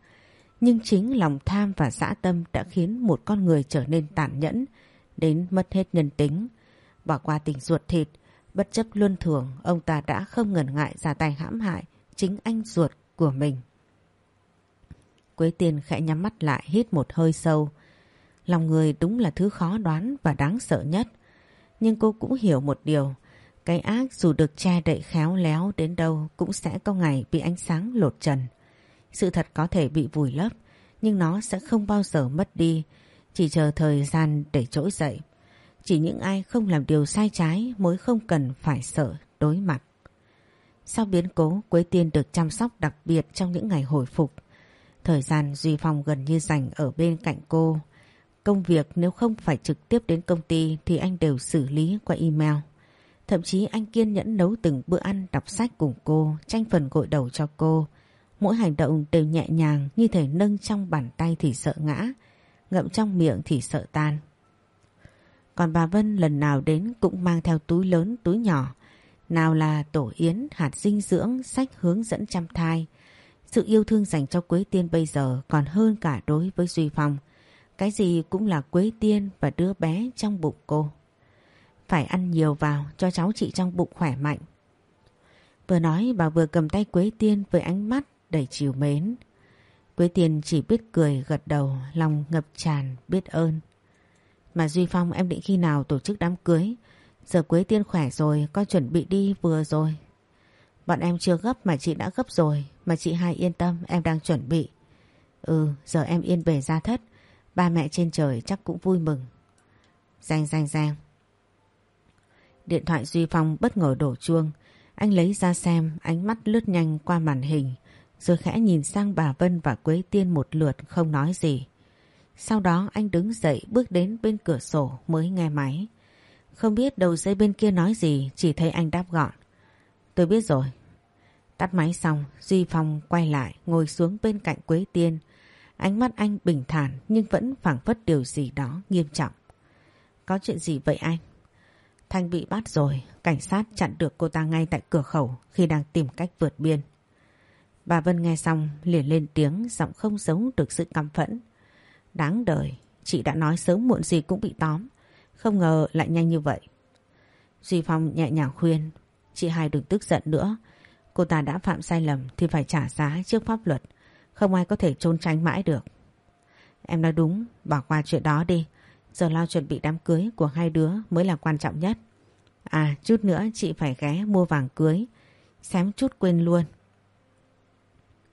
nhưng chính lòng tham và dã tâm đã khiến một con người trở nên tàn nhẫn, đến mất hết nhân tính. Bỏ qua tình ruột thịt, bất chấp luân thường, ông ta đã không ngần ngại ra tay hãm hại chính anh ruột của mình. Quế Tiên khẽ nhắm mắt lại hít một hơi sâu. Lòng người đúng là thứ khó đoán và đáng sợ nhất. Nhưng cô cũng hiểu một điều, cái ác dù được che đậy khéo léo đến đâu cũng sẽ có ngày bị ánh sáng lột trần. Sự thật có thể bị vùi lấp, nhưng nó sẽ không bao giờ mất đi, chỉ chờ thời gian để trỗi dậy. Chỉ những ai không làm điều sai trái mới không cần phải sợ đối mặt. Sau biến cố, Quế Tiên được chăm sóc đặc biệt trong những ngày hồi phục. Thời gian Duy Phong gần như dành ở bên cạnh cô. Công việc nếu không phải trực tiếp đến công ty thì anh đều xử lý qua email. Thậm chí anh kiên nhẫn nấu từng bữa ăn đọc sách cùng cô, tranh phần gội đầu cho cô. Mỗi hành động đều nhẹ nhàng như thể nâng trong bàn tay thì sợ ngã, ngậm trong miệng thì sợ tan. Còn bà Vân lần nào đến cũng mang theo túi lớn túi nhỏ. Nào là tổ yến, hạt dinh dưỡng, sách hướng dẫn chăm thai. Sự yêu thương dành cho Quế Tiên bây giờ còn hơn cả đối với Duy Phong. Cái gì cũng là Quế Tiên và đứa bé trong bụng cô. Phải ăn nhiều vào cho cháu chị trong bụng khỏe mạnh. Vừa nói bà vừa cầm tay Quế Tiên với ánh mắt đầy chiều mến. Quế Tiên chỉ biết cười gật đầu, lòng ngập tràn, biết ơn. Mà Duy Phong em định khi nào tổ chức đám cưới? Giờ Quế Tiên khỏe rồi, con chuẩn bị đi vừa rồi. Bọn em chưa gấp mà chị đã gấp rồi, mà chị hai yên tâm em đang chuẩn bị. Ừ, giờ em yên về ra thất, ba mẹ trên trời chắc cũng vui mừng. Giang giang giang. Điện thoại Duy Phong bất ngờ đổ chuông. Anh lấy ra xem, ánh mắt lướt nhanh qua màn hình, rồi khẽ nhìn sang bà Vân và Quế Tiên một lượt không nói gì. Sau đó anh đứng dậy bước đến bên cửa sổ mới nghe máy. Không biết đầu dây bên kia nói gì, chỉ thấy anh đáp gọn. Tôi biết rồi. Tắt máy xong, Duy Phong quay lại, ngồi xuống bên cạnh Quế Tiên. Ánh mắt anh bình thản nhưng vẫn phảng phất điều gì đó nghiêm trọng. Có chuyện gì vậy anh? Thanh bị bắt rồi, cảnh sát chặn được cô ta ngay tại cửa khẩu khi đang tìm cách vượt biên. Bà Vân nghe xong liền lên tiếng giọng không giấu được sự căm phẫn. Đáng đời, chị đã nói sớm muộn gì cũng bị tóm. Không ngờ lại nhanh như vậy. Duy Phong nhẹ nhàng khuyên, chị hai đừng tức giận nữa. Cô ta đã phạm sai lầm thì phải trả giá trước pháp luật. Không ai có thể trốn tránh mãi được. Em nói đúng, bỏ qua chuyện đó đi. Giờ lo chuẩn bị đám cưới của hai đứa mới là quan trọng nhất. À chút nữa chị phải ghé mua vàng cưới. Xém chút quên luôn.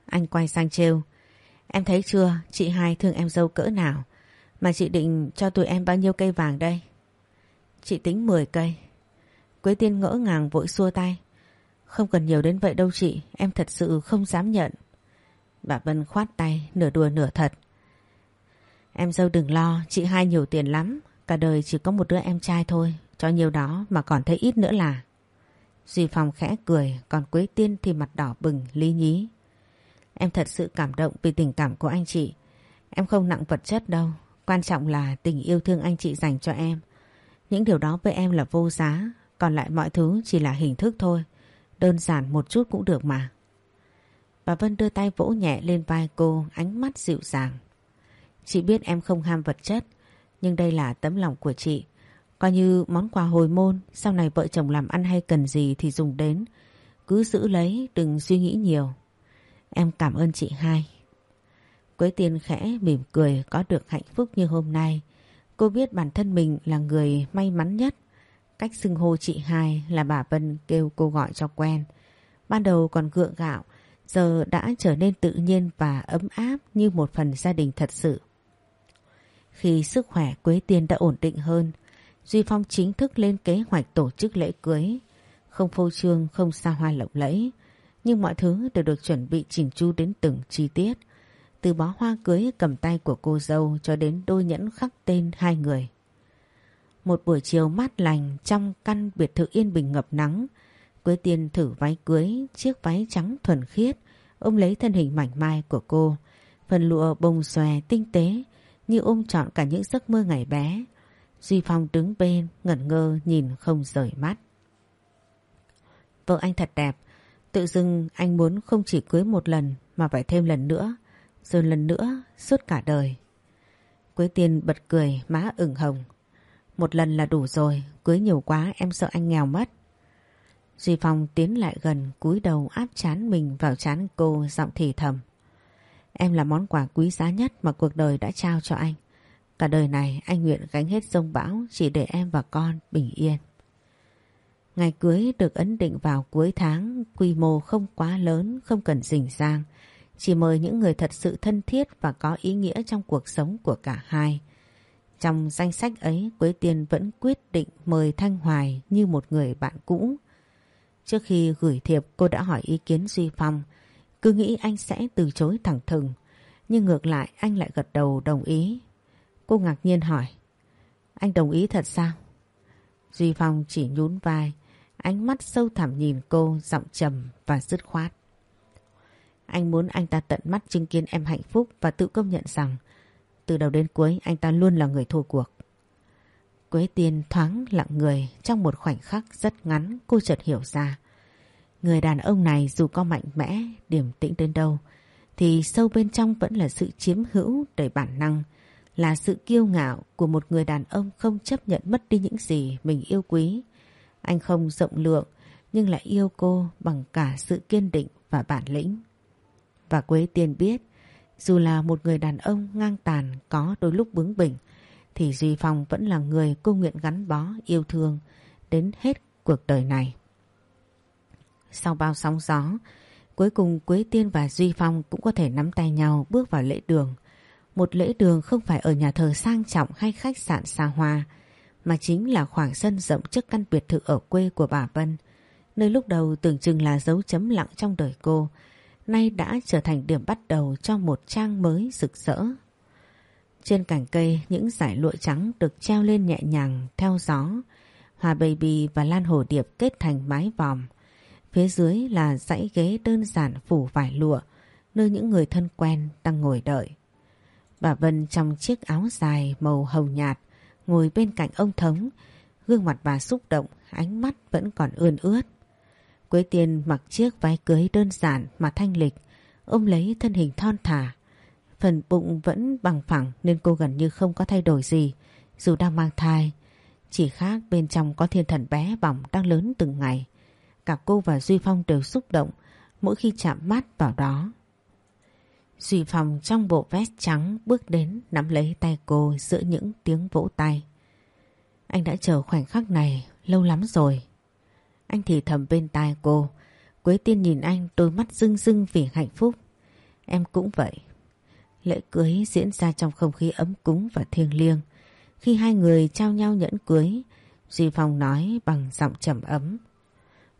Anh quay sang trêu. Em thấy chưa chị hai thương em dâu cỡ nào. Mà chị định cho tụi em bao nhiêu cây vàng đây? Chị tính 10 cây. Quế tiên ngỡ ngàng vội xua tay. Không cần nhiều đến vậy đâu chị, em thật sự không dám nhận. Bà Vân khoát tay, nửa đùa nửa thật. Em dâu đừng lo, chị hai nhiều tiền lắm. Cả đời chỉ có một đứa em trai thôi, cho nhiều đó mà còn thấy ít nữa là. Duy Phong khẽ cười, còn Quế Tiên thì mặt đỏ bừng, lý nhí. Em thật sự cảm động vì tình cảm của anh chị. Em không nặng vật chất đâu, quan trọng là tình yêu thương anh chị dành cho em. Những điều đó với em là vô giá, còn lại mọi thứ chỉ là hình thức thôi. Đơn giản một chút cũng được mà. Bà Vân đưa tay vỗ nhẹ lên vai cô, ánh mắt dịu dàng. Chị biết em không ham vật chất, nhưng đây là tấm lòng của chị. Coi như món quà hồi môn, sau này vợ chồng làm ăn hay cần gì thì dùng đến. Cứ giữ lấy, đừng suy nghĩ nhiều. Em cảm ơn chị hai. Quế tiên khẽ mỉm cười có được hạnh phúc như hôm nay. Cô biết bản thân mình là người may mắn nhất. Cách xưng hô chị hai là bà Vân kêu cô gọi cho quen. Ban đầu còn gượng gạo, giờ đã trở nên tự nhiên và ấm áp như một phần gia đình thật sự. Khi sức khỏe Quế Tiên đã ổn định hơn, Duy Phong chính thức lên kế hoạch tổ chức lễ cưới. Không phô trương, không xa hoa lộng lẫy, nhưng mọi thứ đều được chuẩn bị chỉnh chu đến từng chi tiết. Từ bó hoa cưới cầm tay của cô dâu cho đến đôi nhẫn khắc tên hai người. Một buổi chiều mát lành trong căn biệt thự yên bình ngập nắng, Quế Tiên thử váy cưới, chiếc váy trắng thuần khiết, ôm lấy thân hình mảnh mai của cô. Phần lụa bông xòe tinh tế như ôm trọn cả những giấc mơ ngày bé. Duy Phong đứng bên, ngẩn ngơ nhìn không rời mắt. Vợ anh thật đẹp, tự dưng anh muốn không chỉ cưới một lần mà phải thêm lần nữa, rồi lần nữa suốt cả đời. Quế Tiên bật cười, má ửng hồng. Một lần là đủ rồi, cưới nhiều quá em sợ anh nghèo mất. Duy Phong tiến lại gần cúi đầu áp chán mình vào chán cô giọng thì thầm. Em là món quà quý giá nhất mà cuộc đời đã trao cho anh. Cả đời này anh nguyện gánh hết rông bão chỉ để em và con bình yên. Ngày cưới được ấn định vào cuối tháng, quy mô không quá lớn, không cần rình rang. Chỉ mời những người thật sự thân thiết và có ý nghĩa trong cuộc sống của cả hai. Trong danh sách ấy, Quế Tiên vẫn quyết định mời Thanh Hoài như một người bạn cũ. Trước khi gửi thiệp cô đã hỏi ý kiến Duy Phong, cứ nghĩ anh sẽ từ chối thẳng thừng. Nhưng ngược lại anh lại gật đầu đồng ý. Cô ngạc nhiên hỏi, anh đồng ý thật sao? Duy Phong chỉ nhún vai, ánh mắt sâu thẳm nhìn cô, giọng trầm và dứt khoát. Anh muốn anh ta tận mắt chứng kiến em hạnh phúc và tự công nhận rằng từ đầu đến cuối anh ta luôn là người thua cuộc. Quế tiên thoáng lặng người trong một khoảnh khắc rất ngắn cô chợt hiểu ra. Người đàn ông này dù có mạnh mẽ, điềm tĩnh đến đâu thì sâu bên trong vẫn là sự chiếm hữu đầy bản năng, là sự kiêu ngạo của một người đàn ông không chấp nhận mất đi những gì mình yêu quý. Anh không rộng lượng nhưng lại yêu cô bằng cả sự kiên định và bản lĩnh. Và Quế Tiên biết dù là một người đàn ông ngang tàn có đôi lúc bướng bỉnh thì Duy Phong vẫn là người cô nguyện gắn bó yêu thương đến hết cuộc đời này. Sau bao sóng gió, cuối cùng Quế Tiên và Duy Phong cũng có thể nắm tay nhau bước vào lễ đường. Một lễ đường không phải ở nhà thờ sang trọng hay khách sạn xa hoa, mà chính là khoảng sân rộng trước căn biệt thự ở quê của bà Vân, nơi lúc đầu tưởng chừng là dấu chấm lặng trong đời cô, nay đã trở thành điểm bắt đầu cho một trang mới rực rỡ. Trên cành cây những dải lụa trắng được treo lên nhẹ nhàng theo gió, hoa baby và lan hồ điệp kết thành mái vòm. Phía dưới là dãy ghế đơn giản phủ vải lụa, nơi những người thân quen đang ngồi đợi. Bà Vân trong chiếc áo dài màu hồng nhạt, ngồi bên cạnh ông Thống, gương mặt bà xúc động, ánh mắt vẫn còn ươn ướt. Quế Tiên mặc chiếc váy cưới đơn giản mà thanh lịch, ôm lấy thân hình thon thả. Phần bụng vẫn bằng phẳng nên cô gần như không có thay đổi gì, dù đang mang thai. Chỉ khác bên trong có thiên thần bé bỏng đang lớn từng ngày. Cả cô và Duy Phong đều xúc động mỗi khi chạm mắt vào đó. Duy Phong trong bộ vest trắng bước đến nắm lấy tay cô giữa những tiếng vỗ tay. Anh đã chờ khoảnh khắc này lâu lắm rồi. Anh thì thầm bên tai cô. Quế tiên nhìn anh đôi mắt rưng rưng vì hạnh phúc. Em cũng vậy. Lễ cưới diễn ra trong không khí ấm cúng và thiêng liêng. Khi hai người trao nhau nhẫn cưới, Duy Phong nói bằng giọng trầm ấm.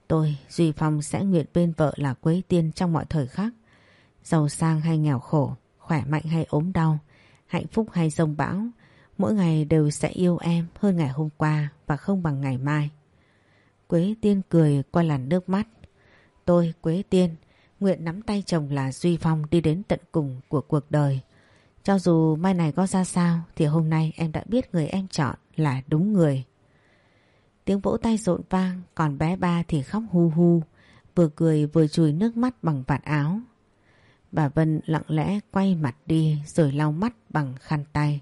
Tôi, Duy Phong sẽ nguyện bên vợ là Quế Tiên trong mọi thời khắc. Giàu sang hay nghèo khổ, khỏe mạnh hay ốm đau, hạnh phúc hay rông bão, mỗi ngày đều sẽ yêu em hơn ngày hôm qua và không bằng ngày mai. Quế Tiên cười qua làn nước mắt. Tôi, Quế Tiên, nguyện nắm tay chồng là Duy Phong đi đến tận cùng của cuộc đời. Cho dù mai này có ra sao thì hôm nay em đã biết người em chọn là đúng người. Tiếng vỗ tay rộn vang còn bé ba thì khóc hu hu vừa cười vừa chùi nước mắt bằng vạt áo. Bà Vân lặng lẽ quay mặt đi rồi lau mắt bằng khăn tay.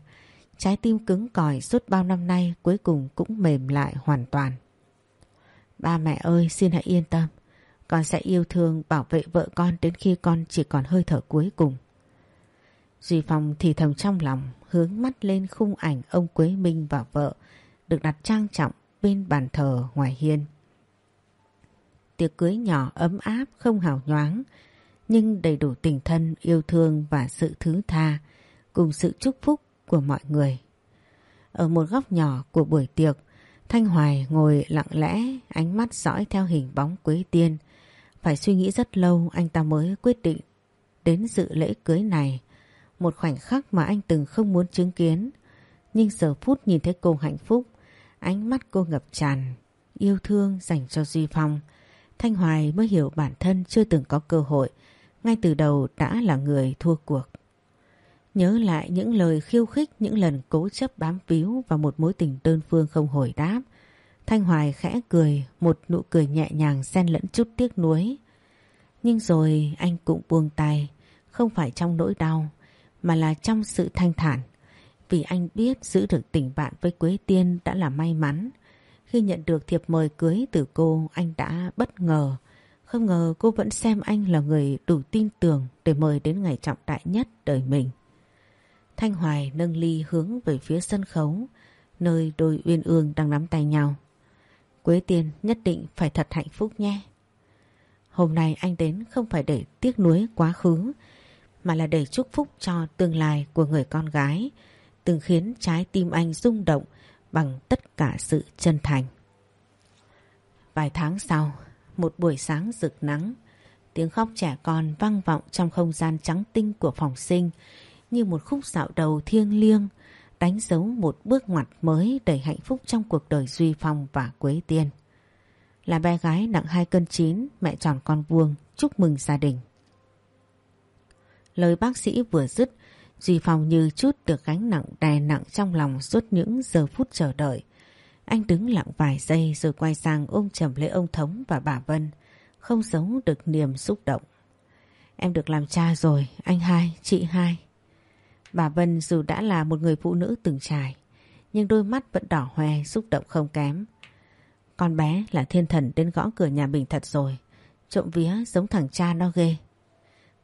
Trái tim cứng cỏi suốt bao năm nay cuối cùng cũng mềm lại hoàn toàn. Ba mẹ ơi, xin hãy yên tâm. Con sẽ yêu thương, bảo vệ vợ con đến khi con chỉ còn hơi thở cuối cùng. Duy Phong thì thầm trong lòng, hướng mắt lên khung ảnh ông Quế Minh và vợ, được đặt trang trọng bên bàn thờ ngoài hiên. Tiệc cưới nhỏ ấm áp, không hào nhoáng nhưng đầy đủ tình thân, yêu thương và sự thứ tha cùng sự chúc phúc của mọi người. Ở một góc nhỏ của buổi tiệc, Thanh Hoài ngồi lặng lẽ, ánh mắt dõi theo hình bóng Quế Tiên. Phải suy nghĩ rất lâu anh ta mới quyết định đến dự lễ cưới này. Một khoảnh khắc mà anh từng không muốn chứng kiến. Nhưng giờ phút nhìn thấy cô hạnh phúc, ánh mắt cô ngập tràn, yêu thương dành cho Duy Phong. Thanh Hoài mới hiểu bản thân chưa từng có cơ hội, ngay từ đầu đã là người thua cuộc. Nhớ lại những lời khiêu khích những lần cố chấp bám víu vào một mối tình đơn phương không hồi đáp. Thanh Hoài khẽ cười, một nụ cười nhẹ nhàng xen lẫn chút tiếc nuối. Nhưng rồi anh cũng buông tay, không phải trong nỗi đau, mà là trong sự thanh thản. Vì anh biết giữ được tình bạn với Quế Tiên đã là may mắn. Khi nhận được thiệp mời cưới từ cô, anh đã bất ngờ. Không ngờ cô vẫn xem anh là người đủ tin tưởng để mời đến ngày trọng đại nhất đời mình. Thanh Hoài nâng ly hướng về phía sân khấu, nơi đôi uyên ương đang nắm tay nhau. Quế Tiên nhất định phải thật hạnh phúc nhé. Hôm nay anh đến không phải để tiếc nuối quá khứ, mà là để chúc phúc cho tương lai của người con gái, từng khiến trái tim anh rung động bằng tất cả sự chân thành. Vài tháng sau, một buổi sáng rực nắng, tiếng khóc trẻ con vang vọng trong không gian trắng tinh của phòng sinh như một khúc dạo đầu thiêng liêng, đánh dấu một bước ngoặt mới đầy hạnh phúc trong cuộc đời Duy Phong và Quế Tiên. Là bé gái nặng 2 cân 9, mẹ tròn con vuông, chúc mừng gia đình. Lời bác sĩ vừa dứt, Duy Phong như chút được gánh nặng đè nặng trong lòng suốt những giờ phút chờ đợi. Anh đứng lặng vài giây rồi quay sang ôm chầm lấy ông Thống và bà Vân, không giấu được niềm xúc động. Em được làm cha rồi, anh hai, chị hai. Bà Vân dù đã là một người phụ nữ từng trải, nhưng đôi mắt vẫn đỏ hoe xúc động không kém. Con bé là thiên thần đến gõ cửa nhà mình thật rồi, trộm vía giống thằng cha nó ghê.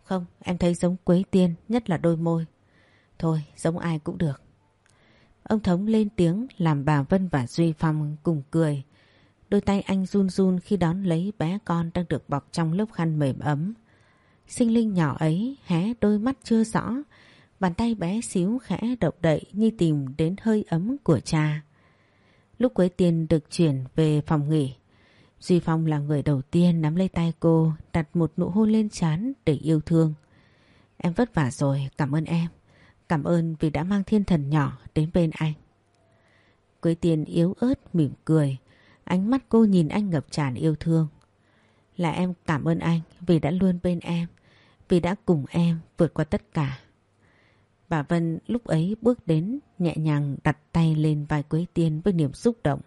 Không, em thấy giống Quế Tiên, nhất là đôi môi. Thôi, giống ai cũng được. Ông Thống lên tiếng làm bà Vân và Duy Phong cùng cười. Đôi tay anh run run khi đón lấy bé con đang được bọc trong lớp khăn mềm ấm. Sinh linh nhỏ ấy hé đôi mắt chưa rõ, Bàn tay bé xíu khẽ động đậy như tìm đến hơi ấm của cha. Lúc Quế Tiên được chuyển về phòng nghỉ, Duy Phong là người đầu tiên nắm lấy tay cô, đặt một nụ hôn lên trán để yêu thương. Em vất vả rồi, cảm ơn em. Cảm ơn vì đã mang thiên thần nhỏ đến bên anh. Quế Tiên yếu ớt mỉm cười, ánh mắt cô nhìn anh ngập tràn yêu thương. Là em cảm ơn anh vì đã luôn bên em, vì đã cùng em vượt qua tất cả. Bà Vân lúc ấy bước đến nhẹ nhàng đặt tay lên vai Quế Tiên với niềm xúc động.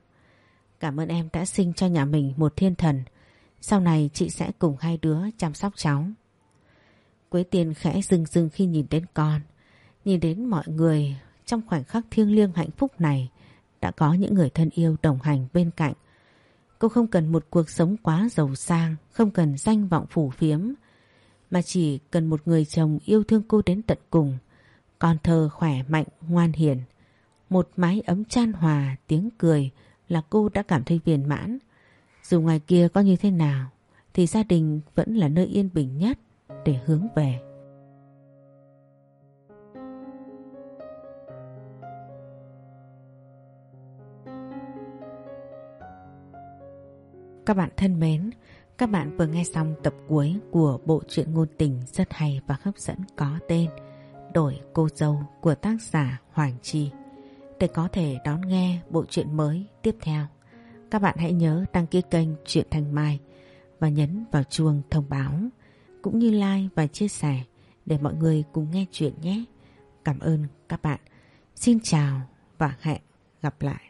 Cảm ơn em đã sinh cho nhà mình một thiên thần. Sau này chị sẽ cùng hai đứa chăm sóc cháu. Quế Tiên khẽ rưng rưng khi nhìn đến con. Nhìn đến mọi người trong khoảnh khắc thiêng liêng hạnh phúc này đã có những người thân yêu đồng hành bên cạnh. Cô không cần một cuộc sống quá giàu sang, không cần danh vọng phủ phiếm, mà chỉ cần một người chồng yêu thương cô đến tận cùng con thơ khỏe mạnh, ngoan hiền. Một mái ấm chan hòa, tiếng cười là cô đã cảm thấy viên mãn. Dù ngoài kia có như thế nào, thì gia đình vẫn là nơi yên bình nhất để hướng về. Các bạn thân mến, các bạn vừa nghe xong tập cuối của bộ truyện ngôn tình rất hay và hấp dẫn có tên Đổi cô dâu của tác giả Hoàng Chi. Để có thể đón nghe bộ truyện mới tiếp theo, các bạn hãy nhớ đăng ký kênh Truyện Thành Mai và nhấn vào chuông thông báo, cũng như like và chia sẻ để mọi người cùng nghe chuyện nhé. Cảm ơn các bạn. Xin chào và hẹn gặp lại.